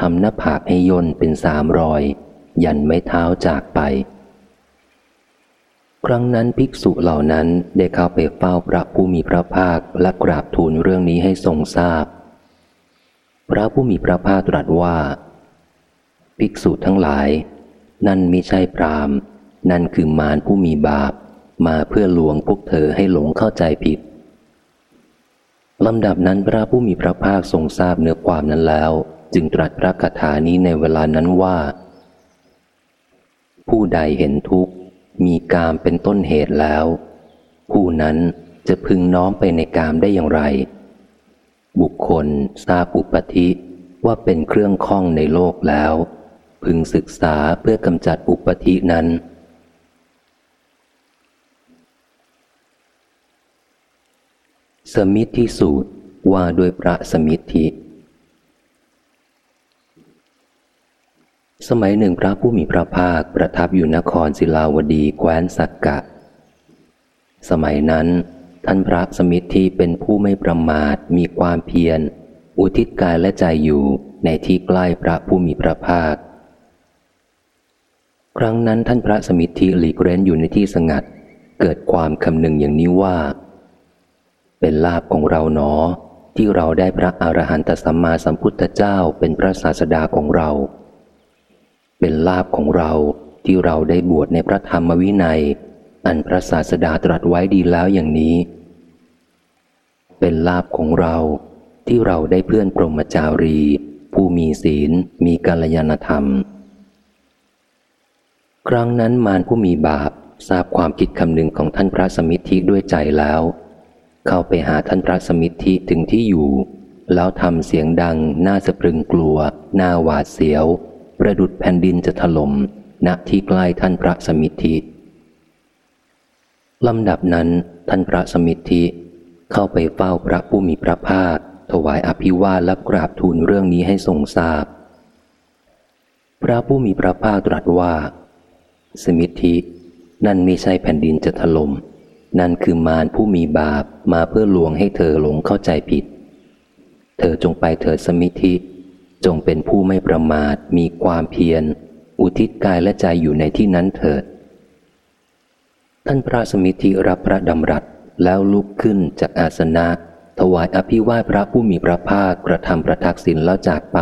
ทำหน้าผากให้ย่นเป็นสามรอย ยันไม่เท้าจากไป ครั้งนั้นภิกษุเหล่านั้นได้เข้าไปเฝ้าพระผู้มีพระภาคและกราบทูลเรื่องนี้ให้ทรงทราบพระผู้มีพระภาคตรัสว่า ภิกษุทั้งหลาย นั่นมิใช่พรามนั่นคือมารผู้มีบาป มาเพื่อลวงพวกเธอให้หลงเข้าใจผิดลำดับนั้นพระผู้มีพระภาคทรงทราบเนื้อความนั้นแล้ว จึงตรัสพระคาถานี้ในเวลานั้นว่า ผู้ใดเห็นทุกข์ มีกามเป็นต้นเหตุแล้ว ผู้นั้นจะพึงน้อมไปในกามได้อย่างไร บุคคลทราบอุปธิว่าเป็นเครื่องข้องในโลกแล้ว พึงศึกษาเพื่อกำจัดอุปธินั้น สมิทธิสูตรว่าด้วยพระสมิทธิ สมัยหนึ่งพระผู้มีพระภาคประทับอยู่นครศิลาวดีแคว้นสักกะ สมัยนั้น ท่านพระสมิทธิเป็นผู้ไม่ประมาทมีความเพียร อุทิศกายและใจอยู่ในที่ใกล้พระผู้มีพระภาค ครั้งนั้นท่านพระสมิทธิหลีกเร้นอยู่ในที่สงัด เกิดความคำนึงอย่างนี้ว่า เป็นลาบของเราหนอ ที่เราได้พระอรหันตสัมมาสัมพุทธเจ้าเป็นพระศาสดาของเรา เป็นลาบของเราที่เราได้บวชในพระธรรมวินัย อันพระศาสดาตรัสไว้ดีแล้วอย่างนี้ เป็นลาบของเราที่เราได้เพื่อนปรมจารี ผู้มีศีลมีกัลยาณธรรม ครั้งนั้นมารผู้มีบาปทราบความคิดคำนึงของท่านพระสมิทธิด้วยใจแล้ว เข้าไปหาท่านพระสมิทธิถึงที่อยู่ แล้วทำเสียงดัง น่าสะพรึงกลัว น่าหวาดเสียว ประดุดแผ่นดินจะถลม่มณที่ใกล้ท่านพระสมิทธิลำดับนั้นท่านพระสมิทธิเข้าไปเฝ้าพระผู้มีพระภาค ถวายอภิวาและกราบทูลเรื่องนี้ให้ทรงทราบพระผู้มีพระภาคตรัสว่า สมิทธิ นั่นไม่ใช่แผ่นดินจะถลม่ม นั่นคือมารผู้มีบาปมาเพื่อลวงให้เธอหลงเข้าใจผิด เธอจงไปเถิดสมิทธิ จงเป็นผู้ไม่ประมาท มีความเพียร อุทิศกายและใจอยู่ในที่นั้นเถิด ท่านพระสมิทธิรับพระดำรัสแล้วลุกขึ้นจากอาสนะ ถวายอภิวาทพระผู้มีพระภาคกระทำประทักษิณแล้วจากไป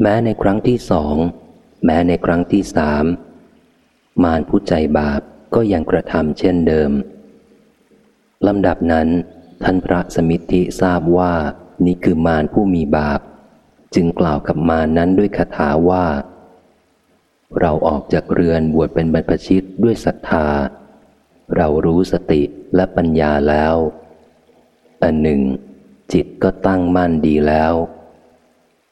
แม้ในครั้งที่สอง แม้ในครั้งที่สามมารผู้ใจบาปก็ยังกระทำเช่นเดิมลำดับนั้น ท่านพระสมิทธิทราบว่านี่คือมารผู้มีบาป จึงกล่าวกับมานั้นด้วยคาถาว่า เราออกจากเรือนบวชเป็นบรรพชิตด้วยศรัทธา เรารู้สติและปัญญาแล้ว อันหนึ่ง จิตก็ตั้งมั่นดีแล้ว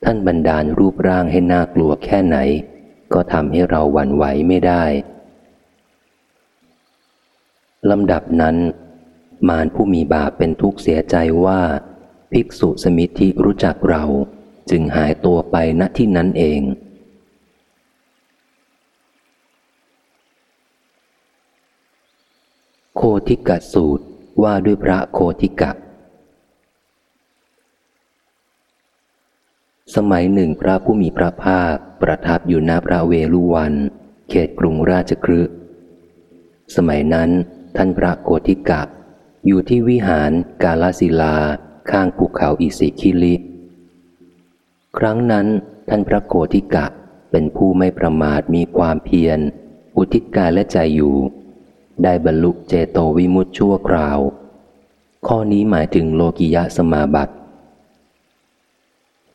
ท่านบรรดาลรูปร่างให้น่ากลัวแค่ไหน ก็ทำให้เราหวั่นไหวไม่ได้ลำดับนั้น มารผู้มีบาปเป็นทุกข์เสียใจว่า ภิกษุสมิทธิรู้จักเราจึงหายตัวไปณที่นั้นเอง โคทิกะสูตรว่าด้วยพระโคทิกะ สมัยหนึ่งพระผู้มีพระภาคประทับอยู่ณพระเวลุวัน เขตกรุงราชครืสมัยนั้นท่านพระโคทิกะอยู่ที่วิหารกาลสิลาข้างภูเขาอิสิคิลิ ครั้งนั้นท่านพระโกธิกะเป็นผู้ไม่ประมาทมีความเพียร อุทิศกายและใจอยู่ ได้บรรลุเจโตวิมุตชั่วคราว ข้อนี้หมายถึงโลกิยะสมาบัติ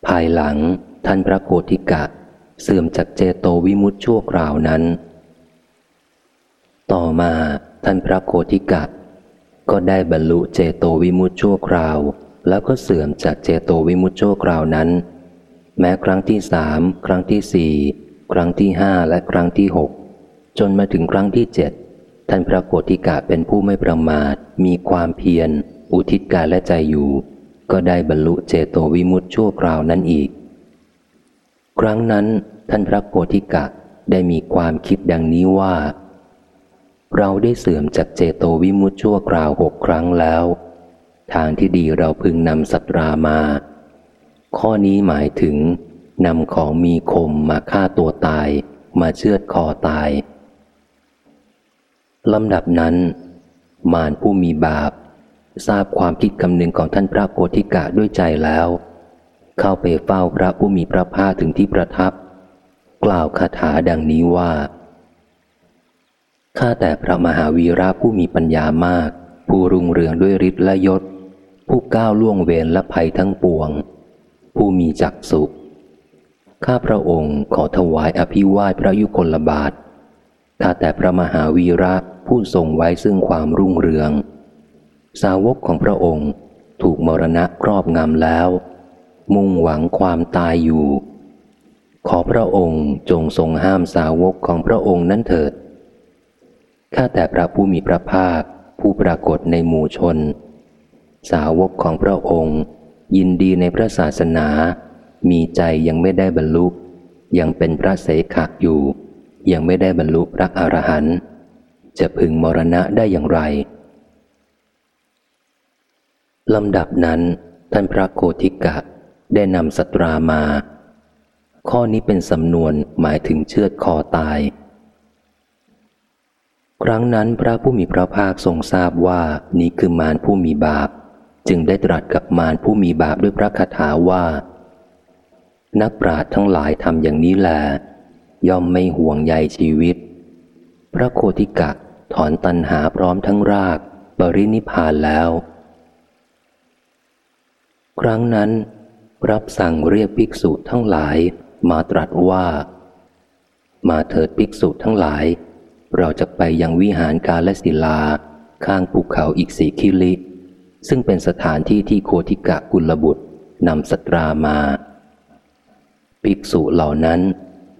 ภายหลังท่านพระโกธิกะ เสื่อมจากเจโตวิมุตชั่วคราวนั้น ต่อมาท่านพระโกธิกะ ก็ได้บรรลุเจโตวิมุตชั่วคราว แล้วก็เสื่อมจากเจโตวิมุตชั่วคราวนั้น แม้ครั้งที่สามครั้งที่สี่ครั้งที่ห้าและครั้งที่หกจนมาถึงครั้งที่เจ็ดท่านพระโกธิกะเป็นผู้ไม่ประมาท มีความเพียร อุทิศกายและใจอยู่ ก็ได้บรรลุเจโตวิมุตชั่วคราวนั้นอีก ครั้งนั้นท่านพระโกธิกะได้มีความคิดดังนี้ว่า เราได้เสื่อมจากเจโตวิมุตชั่วคราวหกครั้งแล้ว ทางที่ดีเราพึงนำสัตรามา ข้อนี้หมายถึงนำของมีคมมาฆ่าตัวตาย มาเชือดคอตายลำดับนั้น มารผู้มีบาป ทราบความคิดคำนึงของท่านพระโกธิกะด้วยใจแล้ว เข้าไปเฝ้าพระผู้มีพระภาคถึงที่ประทับ กล่าวคาถาดังนี้ว่าข้าแต่พระมหาวีระผู้มีปัญญามาก ผู้รุ่งเรืองด้วยฤทธิ์และยศ ผู้ก้าวล่วงเวรและภัยทั้งปวง ผู้มีจักสุข้าพระองค์ขอถวายอภิวาทพระยุคลบาทข้าแต่พระมหาวีระผู้ทรงไว้ซึ่งความรุ่งเรือง สาวกของพระองค์ ถูกมรณะครอบงำแล้ว มุ่งหวังความตายอยู่ ขอพระองค์จงทรงห้ามสาวกของพระองค์นั้นเถิด ข้าแต่พระผู้มีพระภาคผู้ปรากฏในหมู่ชน สาวกของพระองค์ ยินดีในพระศาสนา มีใจยังไม่ได้บรรลุยังเป็นพระเสขะอยู่ ยังไม่ได้บรรลุพระอรหันต์จะพึงมรณะได้อย่างไร ลำดับนั้น ท่านพระโคทิกะได้นำสตรามา ข้อนี้เป็นสำนวนหมายถึงเชือดคอตาย ครั้งนั้นพระผู้มีพระภาคทรงทราบว่านี้คือมารผู้มีบาป จึงได้ตรัสกับมารผู้มีบาปด้วยพระคาถาว่า นักปราชญ์ทั้งหลายทำอย่างนี้แล ย่อมไม่ห่วงใยชีวิต พระโคทิกะถอนตันหาพร้อมทั้งราก ปรินิพานแล้ว ครั้งนั้น รับสั่งเรียกภิกษุทั้งหลายมาตรัสว่า มาเถิดภิกษุทั้งหลาย เราจะไปยังวิหารกาลศิลา ข้างภูเขาอีกสีคิลิ ซึ่งเป็นสถานที่ที่โคทิกะกุลบุตรนำสตรามา ภิกษุเหล่านั้น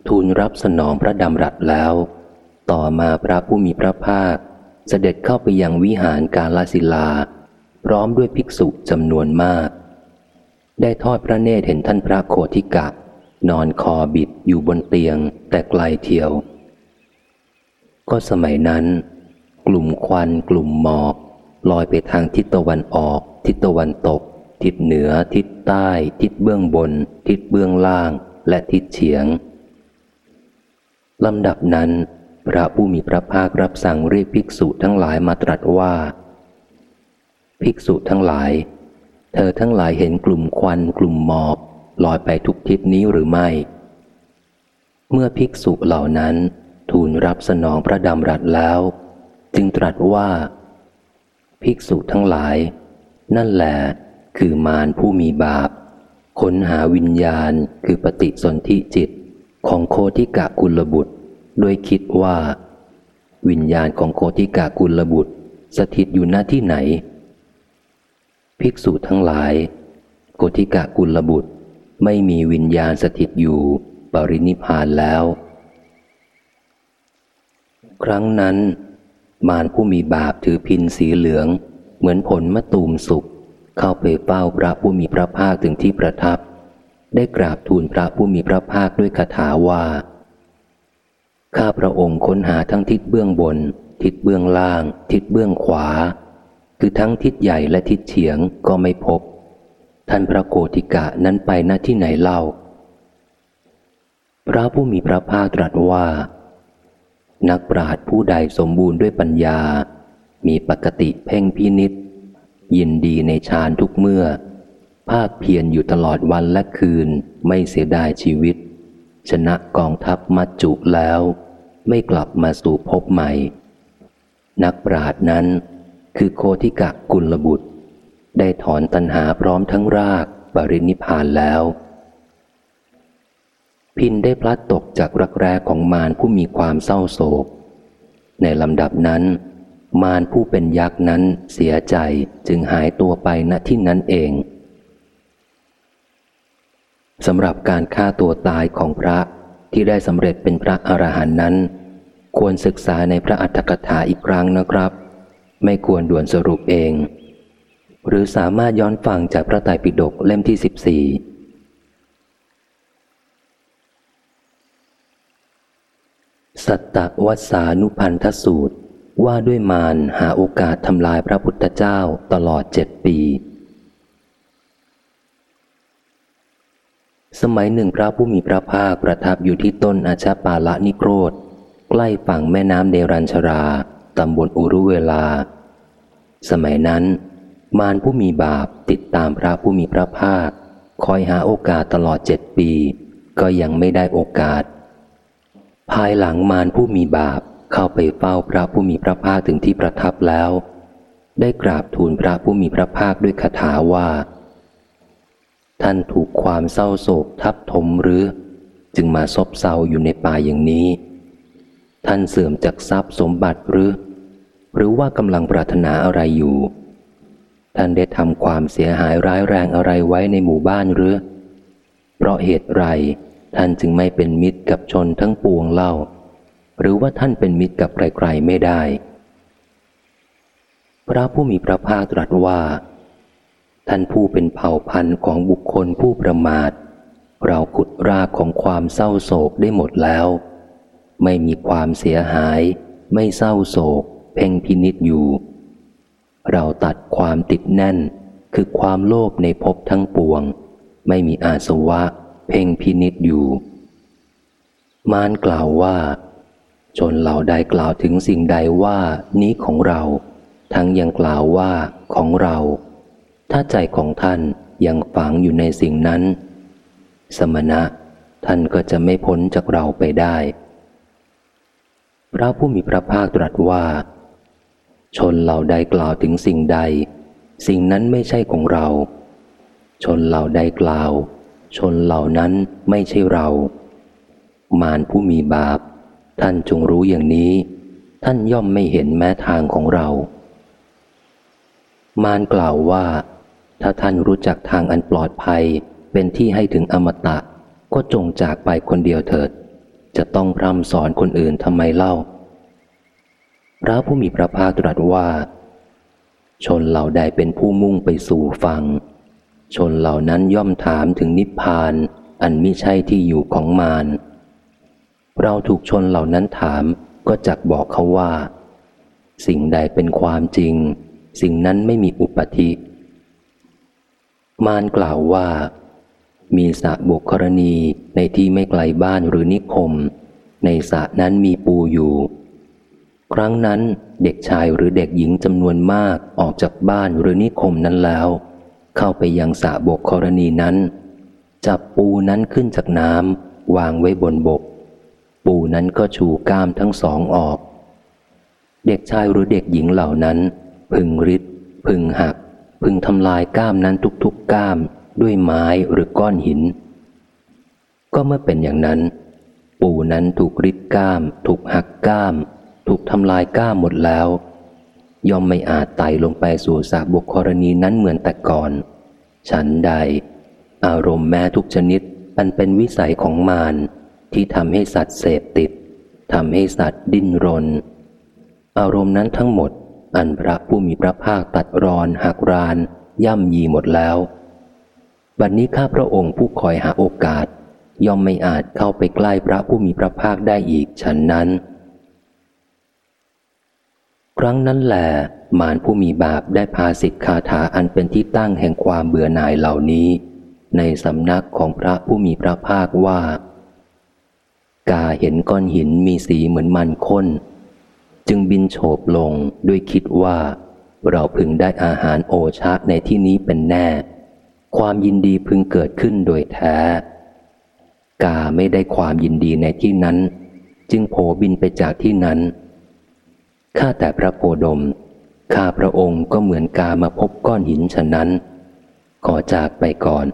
ทูลรับสนองพระดำรัสแล้ว ต่อมาพระผู้มีพระภาค เสด็จเข้าไปยังวิหารกาลศิลา พร้อมด้วยภิกษุจำนวนมาก ได้ทอดพระเนตรเห็นท่านพระโคทิกะ นอนคอบิดอยู่บนเตียงแต่ไกลเทียว ก็สมัยนั้น กลุ่มควันกลุ่มหมอกลอยไปทางทิศตะวันออก ทิศตะวันตก ทิศเหนือ ทิศใต้ ทิศเบื้องบน ทิศเบื้องล่าง และทิศเฉียงลำดับนั้น พระผู้มีพระภาครับสั่งเรียกภิกษุทั้งหลายมาตรัสว่า ภิกษุทั้งหลาย เธอทั้งหลายเห็นกลุ่มควันกลุ่มหมอกลอยไปทุกทิศนี้หรือไม่ เมื่อภิกษุเหล่านั้นทูลรับสนองพระดำรัสแล้ว จึงตรัสว่า ภิกษุทั้งหลาย นั่นแหละคือมารผู้มีบาปค้นหาวิญญาณคือปฏิสนธิจิตของโคติกะกุลบุตรโดยคิดว่า วิญญาณของโคติกะกุลบุตร สถิตอยู่หน้าที่ไหน ภิกษุทั้งหลาย โกติกะกุลบุตรไม่มีวิญญาณสถิตอยู่ ปรินิพานแล้ว ครั้งนั้น มารผู้มีบาปถือพินสีเหลือง เหมือนผลมะตูมสุกเข้าไปเฝ้าพระผู้มีพระภาคถึงที่ประทับ ได้กราบทูลพระผู้มีพระภาคด้วยคาถาว่า ข้าพระองค์ค้นหาทั้งทิศเบื้องบน ทิศเบื้องล่าง ทิศเบื้องขวา คือทั้งทิศใหญ่และทิศเฉียงก็ไม่พบ ท่านพระโกติกะนั้นไปณที่ไหนเล่า พระผู้มีพระภาคตรัสว่า นักปราชญ์ผู้ใดสมบูรณ์ด้วยปัญญา มีปกติเพ่งพินิษยินดีในฌานทุกเมื่อ ภาคเพียรอยู่ตลอดวันและคืนไม่เสียดายชีวิต ชนะกองทัพมัจจุแล้ว ไม่กลับมาสู่พบใหม่ นักปราดนั้น คือโคทิกะกุลบุตร ได้ถอนตัณหาพร้อมทั้งรากบรินิพานแล้ว พินได้พลัดตกจากรักแร้ของมารผู้มีความเศร้าโศก ในลำดับนั้น มารผู้เป็นยักษ์นั้นเสียใจจึงหายตัวไปณที่นั้นเองสำหรับการฆ่าตัวตายของพระที่ได้สำเร็จเป็นพระอรหันต์นั้น ควรศึกษาในพระอัฏฐกถาอีกครั้งนะครับ ไม่ควรด่วนสรุปเอง หรือสามารถย้อนฟังจากพระไตรปิฎกเล่มที่สิบสี่สัตตวัสานุพันธสูตรว่าด้วยมารหาโอกาสทำลายพระพุทธเจ้าตลอดเจ็ดปี สมัยหนึ่งพระผู้มีพระภาคประทับอยู่ที่ต้นอาชาปาละนิโครธ ใกล้ฝั่งแม่น้ำเดรัญชรา ตำบลอุรุเวลา สมัยนั้น มารผู้มีบาปติดตามพระผู้มีพระภาค คอยหาโอกาสตลอดเจ็ดปี ก็ยังไม่ได้โอกาส ภายหลังมารผู้มีบาปเข้าไปเฝ้าพระผู้มีพระภาคถึงที่ประทับแล้ว ได้กราบทูลพระผู้มีพระภาคด้วยคาถาว่า ท่านถูกความเศร้าโศกทับถมหรือ จึงมาซบเซาอยู่ในป่าอย่างนี้ ท่านเสื่อมจากทรัพย์สมบัติหรือ หรือว่ากำลังปรารถนาอะไรอยู่ ท่านได้ทำความเสียหายร้ายแรงอะไรไว้ในหมู่บ้านหรือ เพราะเหตุไรท่านจึงไม่เป็นมิตรกับชนทั้งปวงเล่า หรือว่าท่านเป็นมิตรกับใครๆไม่ได้ พระผู้มีพระภาคตรัสว่า ท่านผู้เป็นเผ่าพันธุ์ของบุคคลผู้ประมาท เราขุดรากของความเศร้าโศกได้หมดแล้ว ไม่มีความเสียหาย ไม่เศร้าโศก เพ่งพินิษอยู่ เราตัดความติดแน่น คือความโลภในภพทั้งปวง ไม่มีอาสวะ เพ่งพินิษอยู่ มารกล่าวว่า จนเหล่าใดกล่าวถึงสิ่งใดว่านี้ของเรา ทั้งยังกล่าวว่าของเรา ถ้าใจของท่านยังฝังอยู่ในสิ่งนั้น สมณะท่านก็จะไม่พ้นจากเราไปได้ พระผู้มีพระภาคตรัสว่า ชนเหล่าใดกล่าวถึงสิ่งใด สิ่งนั้นไม่ใช่ของเรา ชนเหล่าใดกล่าว ชนเหล่านั้นไม่ใช่เรา มารผู้มีบาป ท่านจงรู้อย่างนี้ ท่านย่อมไม่เห็นแม้ทางของเรา มารกล่าวว่า ถ้าท่านรู้จักทางอันปลอดภัยเป็นที่ให้ถึงอมตะก็จงจากไปคนเดียวเถิด จะต้องพร่ำสอนคนอื่นทำไมเล่า พระผู้มีพระภาคตรัสว่า ชนเหล่าใดเป็นผู้มุ่งไปสู่ฟัง ชนเหล่านั้นย่อมถามถึงนิพพาน อันมิใช่ที่อยู่ของมารเราถูกชนเหล่านั้นถามก็จักบอกเขาว่า สิ่งใดเป็นความจริง สิ่งนั้นไม่มีอุปธิ มารกล่าวว่า มีสระบุกรณีในที่ไม่ไกลบ้านหรือนิคม ในสระนั้นมีปูอยู่ ครั้งนั้นเด็กชายหรือเด็กหญิงจำนวนมากออกจากบ้านหรือนิคมนั้นแล้ว เข้าไปยังสระบกกรณีนั้น จับปูนั้นขึ้นจากน้ำวางไว้บนบก ปูนั้นก็ชูก้ามทั้งสองออก เด็กชายหรือเด็กหญิงเหล่านั้น พึงริดพึงหัก พึงทำลายก้ามนั้นทุกๆก้าม ด้วยไม้หรือก้อนหิน ก็เมื่อเป็นอย่างนั้น ปู่นั้นถูกริดก้าม ถูกหักก้าม ถูกทำลายก้ามหมดแล้ว ย่อมไม่อาจไต่ลงไปสู่สาบุกกรณีนั้นเหมือนแต่ก่อน ฉันใด อารมณ์แม้ทุกชนิดอันเป็นวิสัยของมารที่ทำให้สัตว์เสพติดทำให้สัตว์ดิ้นรน อารมณ์นั้นทั้งหมด อันพระผู้มีพระภาคตัดรอนหักราน ย่ำยีหมดแล้ว บัดนนี้ข้าพระองค์ผู้คอยหาโอกาส ย่อมไม่อาจเข้าไปใกล้พระผู้มีพระภาคได้อีกฉันนั้น ครั้งนั้นแหลมารผู้มีบาปได้พาสิทธคาถาอันเป็นที่ตั้งแห่งความเบื่อหน่ายเหล่านี้ ในสำนักของพระผู้มีพระภาคว่า กาเห็นก้อนหินมีสีเหมือนมันข้น จึงบินโฉบลงด้วยคิดว่า เราพึงได้อาหารโอชะในที่นี้เป็นแน่ ความยินดีพึงเกิดขึ้นโดยแท้ กาไม่ได้ความยินดีในที่นั้น จึงโผบินไปจากที่นั้น ข้าแต่พระโพดม ข้าพระองค์ก็เหมือนกามาพบก้อนหินฉะนั้น ขอจากไปก่อน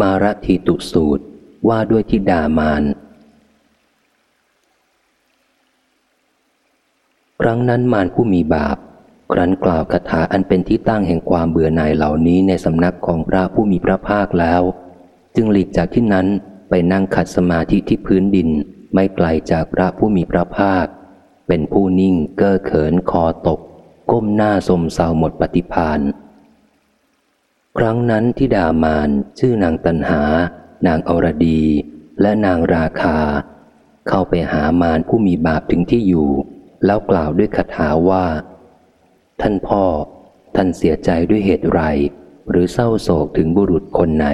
มารทีตุสูตรว่าด้วยทิดามาน ครั้งนั้นมารผู้มีบาป ครั้นกล่าวคาถาอันเป็นที่ตั้งแห่งความเบื่อหน่ายเหล่านี้ในสำนักของพระผู้มีพระภาคแล้ว จึงหลีกจากที่นั้นไปนั่งขัดสมาธิที่พื้นดินไม่ไกลจากพระผู้มีพระภาค เป็นผู้นิ่งเก้อเขินคอตก ก้มหน้าสมเศร้าหมดปฏิพานครั้งนั้นที่ดามานชื่อนางตันหา นางอรดี และนางราคา เข้าไปหามารผู้มีบาปถึงที่อยู่ แล้วกล่าวด้วยคาถาว่า ท่านพ่อ ท่านเสียใจด้วยเหตุไร หรือเศร้าโศกถึงบุรุษคนไหน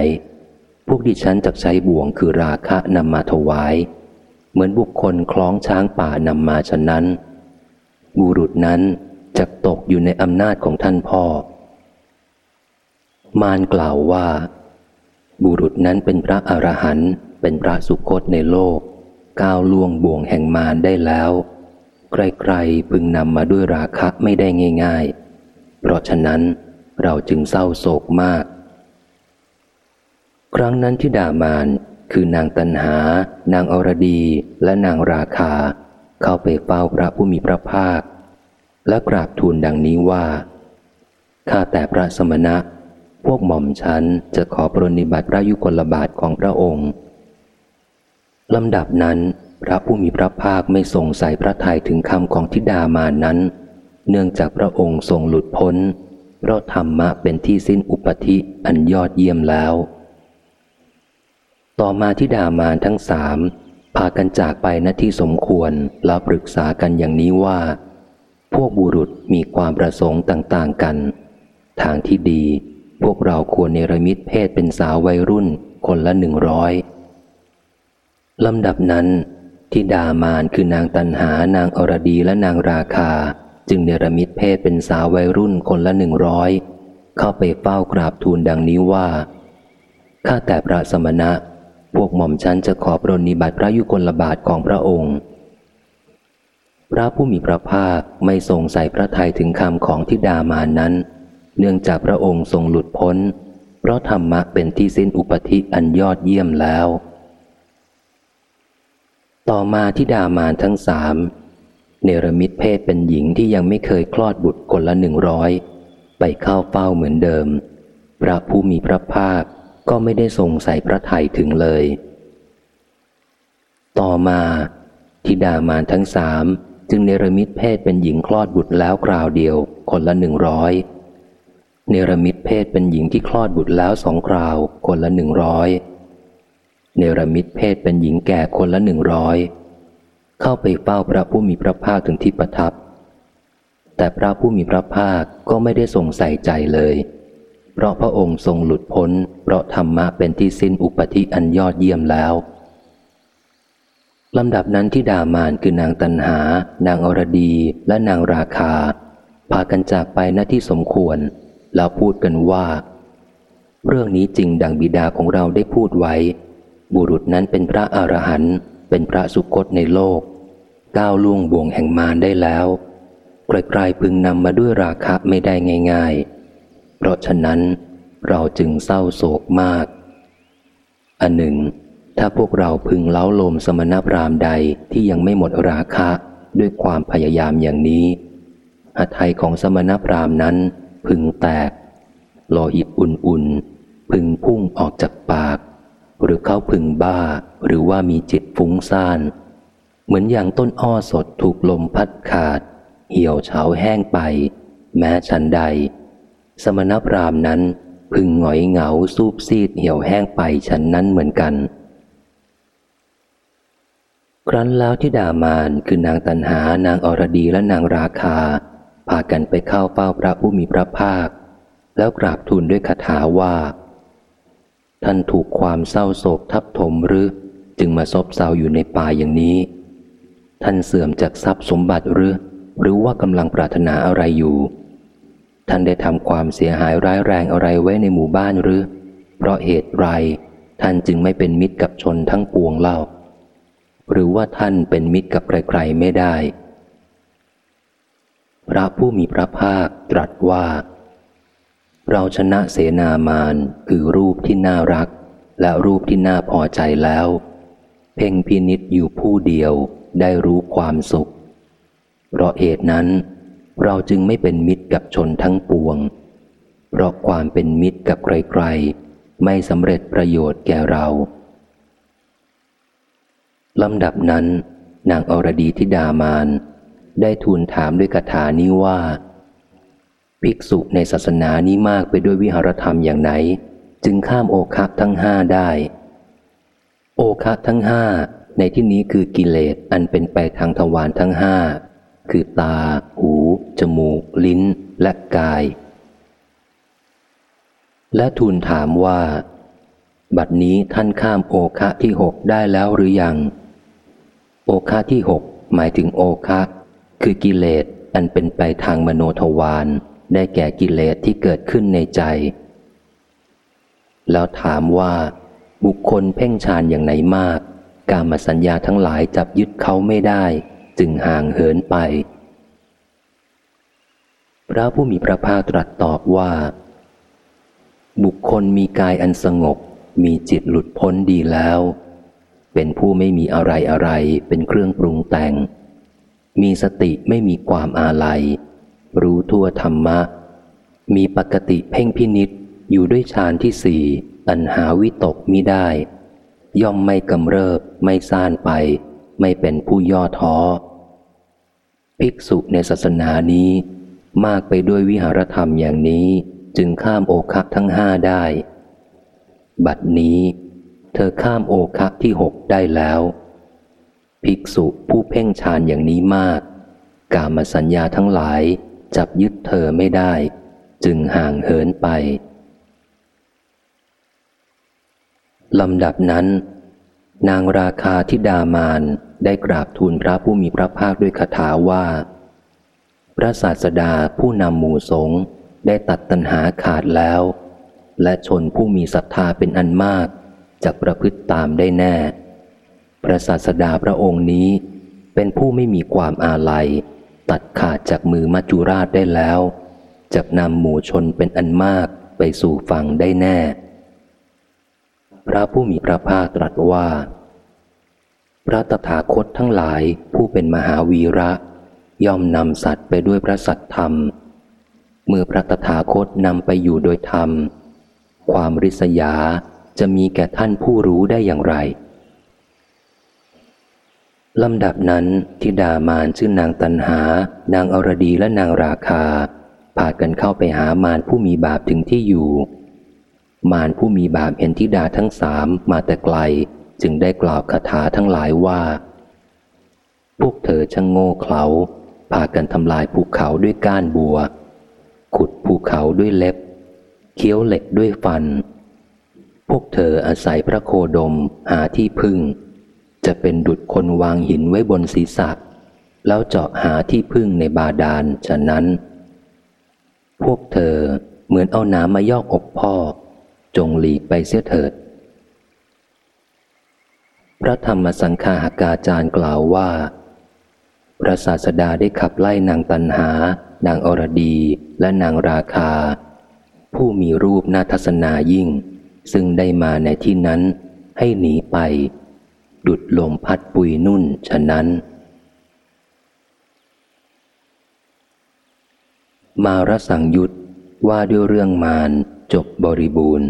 พวกดิฉันจักใช้บ่วงคือราคะนำมาถวาย เหมือนบุคคลคล้องช้างป่านำมาฉะนั้น บุรุษนั้นจะตกอยู่ในอำนาจของท่านพ่อ มารกล่าวว่า บุรุษนั้นเป็นพระอรหันต์เป็นพระสุคตในโลก ก้าวล่วงบ่วงแห่งมารได้แล้ว ใครๆพึงนำมาด้วยราคะไม่ได้ง่าย ๆ เพราะฉะนั้นเราจึงเศร้าโศกมาก ครั้งนั้นที่ดามานคือนางตันหา นางอรดีและนางราคา เข้าไปเฝ้าพระผู้มีพระภาค และกราบทูลดังนี้ว่า ข้าแต่พระสมณะ พวกหม่อมฉันจะขอปรนนิบัติพระยุคลบาทของพระองค์ลำดับนั้น พระผู้มีพระภาคไม่ทรงใส่พระทัยถึงคำของทิดามานั้น เนื่องจากพระองค์ทรงหลุดพ้น เพราะธรรมะเป็นที่สิ้นอุปธิอันยอดเยี่ยมแล้ว ต่อมาทิดามานทั้งสามพากันจากไปณที่สมควรแล้วปรึกษากันอย่างนี้ว่า พวกบุรุษมีความประสงค์ต่างๆกัน ทางที่ดี พวกเราควรเนรมิตเพศเป็นสาววัยรุ่นคนละหนึ่งร้อยลำดับนั้น ทิดามานคือนางตันหานางอรดีและนางราคา จึงเนรมิตเพศเป็นสาววัยรุ่นคนละหนึ่งร้อยเข้าไปเฝ้ากราบทูลดังนี้ว่า ข้าแต่พระสมณะ พวกหม่อมฉันจะขอปรนนิบัติพระยุคลบาทของพระองค์ พระผู้มีพระภาคไม่ทรงใส่พระทัยถึงคำของทิดามานนั้น เนื่องจากพระองค์ทรงหลุดพ้น เพราะธรรมะเป็นที่สิ้นอุปธิอันยอดเยี่ยมแล้ว ต่อมาทิดามานทั้งสามเนรมิตเพศเป็นหญิงที่ยังไม่เคยคลอดบุตรคนละหนึ่งร้อยไปเข้าเฝ้าเหมือนเดิม พระผู้มีพระภาคก็ไม่ได้ทรงใส่พระทัยถึงเลย ต่อมาทิดามานทั้งสามจึงเนรมิตเพศเป็นหญิงคลอดบุตรแล้วคราวเดียว คนละหนึ่งร้อยเนรมิตเพศเป็นหญิงที่คลอดบุตรแล้วสองคราว คนละหนึ่งร้อย เนรมิตเพศเป็นหญิงแก่คนละหนึ่งร้อยเข้าไปเฝ้าพระผู้มีพระภาคถึงที่ประทับ แต่พระผู้มีพระภาคก็ไม่ได้ทรงใส่ใจเลย เพราะพระองค์ทรงหลุดพ้น เพราะธรรมะเป็นที่สิ้นอุปธิอันยอดเยี่ยมแล้วลำดับนั้นที่ดามานคือนางตันหา นางอรดีและนางราคา พากันจากไปณที่สมควร แล้วพูดกันว่า เรื่องนี้จริงดังบิดาของเราได้พูดไว้ บุรุษนั้นเป็นพระอรหันต์เป็นพระสุคตในโลก ก้าวล่วงบ่วงแห่งมารได้แล้วใครๆพึงนำมาด้วยราคะไม่ได้ง่าย ๆ เพราะฉะนั้นเราจึงเศร้าโศกมาก อันหนึ่ง ถ้าพวกเราพึงเล้าลมสมณพราหมณ์ใดที่ยังไม่หมดราคะด้วยความพยายามอย่างนี้หัตถยของสมณพราหมณ์นั้นพึงแตก โลหิตอุ่นๆ พึงพุ่งออกจากปาก หรือเขาพึงบ้า หรือว่ามีจิตฟุ้งซ่าน เหมือนอย่างต้นอ้อสดถูกลมพัดขาด เหี่ยวเฉาแห้งไป แม้ฉันใด สมณพราหมณ์นั้นพึงหงอยเหงาสูบซีดเหี่ยวแห้งไปฉันนั้นเหมือนกัน ครั้นแล้วที่ดามานคือนางตันหานางอรดีและนางราคา พากันไปเข้าเฝ้าพระผู้มีพระภาค แล้วกราบทูลด้วยคาถาว่า ท่านถูกความเศร้าโศกทับถมหรือ จึงมาซบเซาอยู่ในป่าอย่างนี้ ท่านเสื่อมจากทรัพย์สมบัติหรือ หรือว่ากำลังปรารถนาอะไรอยู่ ท่านได้ทำความเสียหายร้ายแรงอะไรไว้ในหมู่บ้านหรือ เพราะเหตุไร ท่านจึงไม่เป็นมิตรกับชนทั้งปวงเล่า หรือว่าท่านเป็นมิตรกับใครๆไม่ได้ พระผู้มีพระภาคตรัสว่า เราชนะเสนามานคือรูปที่น่ารัก และรูปที่น่าพอใจแล้ว เพ่งพินิษอยู่ผู้เดียวได้รู้ความสุข เพราะเหตุนั้น เราจึงไม่เป็นมิตรกับชนทั้งปวง เพราะความเป็นมิตรกับใครๆ ไม่สำเร็จประโยชน์แก่เราลำดับนั้น นางอรดีทิดามาน ได้ทูลถามด้วยคาถานี้ว่า ภิกษุในศาสนานี้มากไปด้วยวิหารธรรมอย่างไหน จึงข้ามโอคะทั้งห้าได้ โอคะทั้งห้าในที่นี้คือกิเลสอันเป็นไปทางทวารทั้งห้าคือตา หู จมูก ลิ้น และกาย และทูลถามว่า บัดนี้ท่านข้ามโอคะที่หกได้แล้วหรือยัง โอคะที่หกหมายถึงโอคะคือกิเลสอันเป็นไปทางมโนทวาร ได้แก่กิเลสที่เกิดขึ้นในใจ แล้วถามว่า บุคคลเพ่งฌานอย่างไหนมาก การมาสัญญาทั้งหลายจับยึดเขาไม่ได้ จึงห่างเหินไป พระผู้มีพระภาคตรัสตอบว่า บุคคลมีกายอันสงบ มีจิตหลุดพ้นดีแล้ว เป็นผู้ไม่มีอะไรอะไรเป็นเครื่องปรุงแต่ง มีสติไม่มีความอาลัย รู้ทั่วธรรมะ มีปกติเพ่งพินิษอยู่ด้วยฌานที่สี่อันหาวิตกมิได้ ย่อมไม่กำเริบไม่ซ่านไป ไม่เป็นผู้ย่อท้อ ภิกษุในศาสนานี้มากไปด้วยวิหารธรรมอย่างนี้จึงข้ามโอคักทั้งห้าได้ บัดนี้ เธอข้ามโอคักที่หกได้แล้ว ภิกษุผู้เพ่งฌานอย่างนี้มาก กามสัญญาทั้งหลาย จับยึดเธอไม่ได้ จึงห่างเหินไปลำดับนั้น นางราคาทิดามานได้กราบทูลพระผู้มีพระภาคด้วยคาถาว่า พระศาสดาผู้นำหมู่สงฆ์ได้ตัดตัณหาขาดแล้ว และชนผู้มีศรัทธาเป็นอันมากจะประพฤติตามได้แน่ พระศาสดาพระองค์นี้เป็นผู้ไม่มีความอาลัย ตัดขาดจากมือมัจจุราชได้แล้วจะนำหมู่ชนเป็นอันมากไปสู่ฝั่งได้แน่ พระผู้มีพระภาคตรัสว่า พระตถาคตทั้งหลายผู้เป็นมหาวีระ ย่อมนำสัตว์ไปด้วยพระสัตธรรม เมื่อพระตถาคตนำไปอยู่โดยธรรม ความริษยาจะมีแก่ท่านผู้รู้ได้อย่างไร ลำดับนั้นทิดามานชื่อนางตันหา นางอรดีและนางราคา พากันเข้าไปหามารผู้มีบาปถึงที่อยู่ มารผู้มีบาปเห็นทิดาทั้งสามมาแต่ไกล จึงได้กล่าวคาถาทั้งหลายว่า พวกเธอช่างโง่เขลาพากันทำลายภูเขาด้วยก้านบัว ขุดภูเขาด้วยเล็บ เคี้ยวเหล็กด้วยฟัน พวกเธออาศัยพระโคดมหาที่พึ่ง จะเป็นดุดคนวางหินไว้บนศีรษะ แล้วเจาะหาที่พึ่งในบาดาลฉะนั้น พวกเธอเหมือนเอาน้ำมายอกอกพ่อ จงหลีกไปเสียเถิด พระธรรมสังฆาหากาจารย์กล่าวว่า พระศาสดาได้ขับไล่นางตันหา นางอรดีและนางราคา ผู้มีรูปนาทัศนายิ่ง ซึ่งได้มาในที่นั้นให้หนีไป ดุดลมพัดปุยนุ่นฉะนั้น มารสังยุตว่าด้วยเรื่องมารจบบริบูรณ์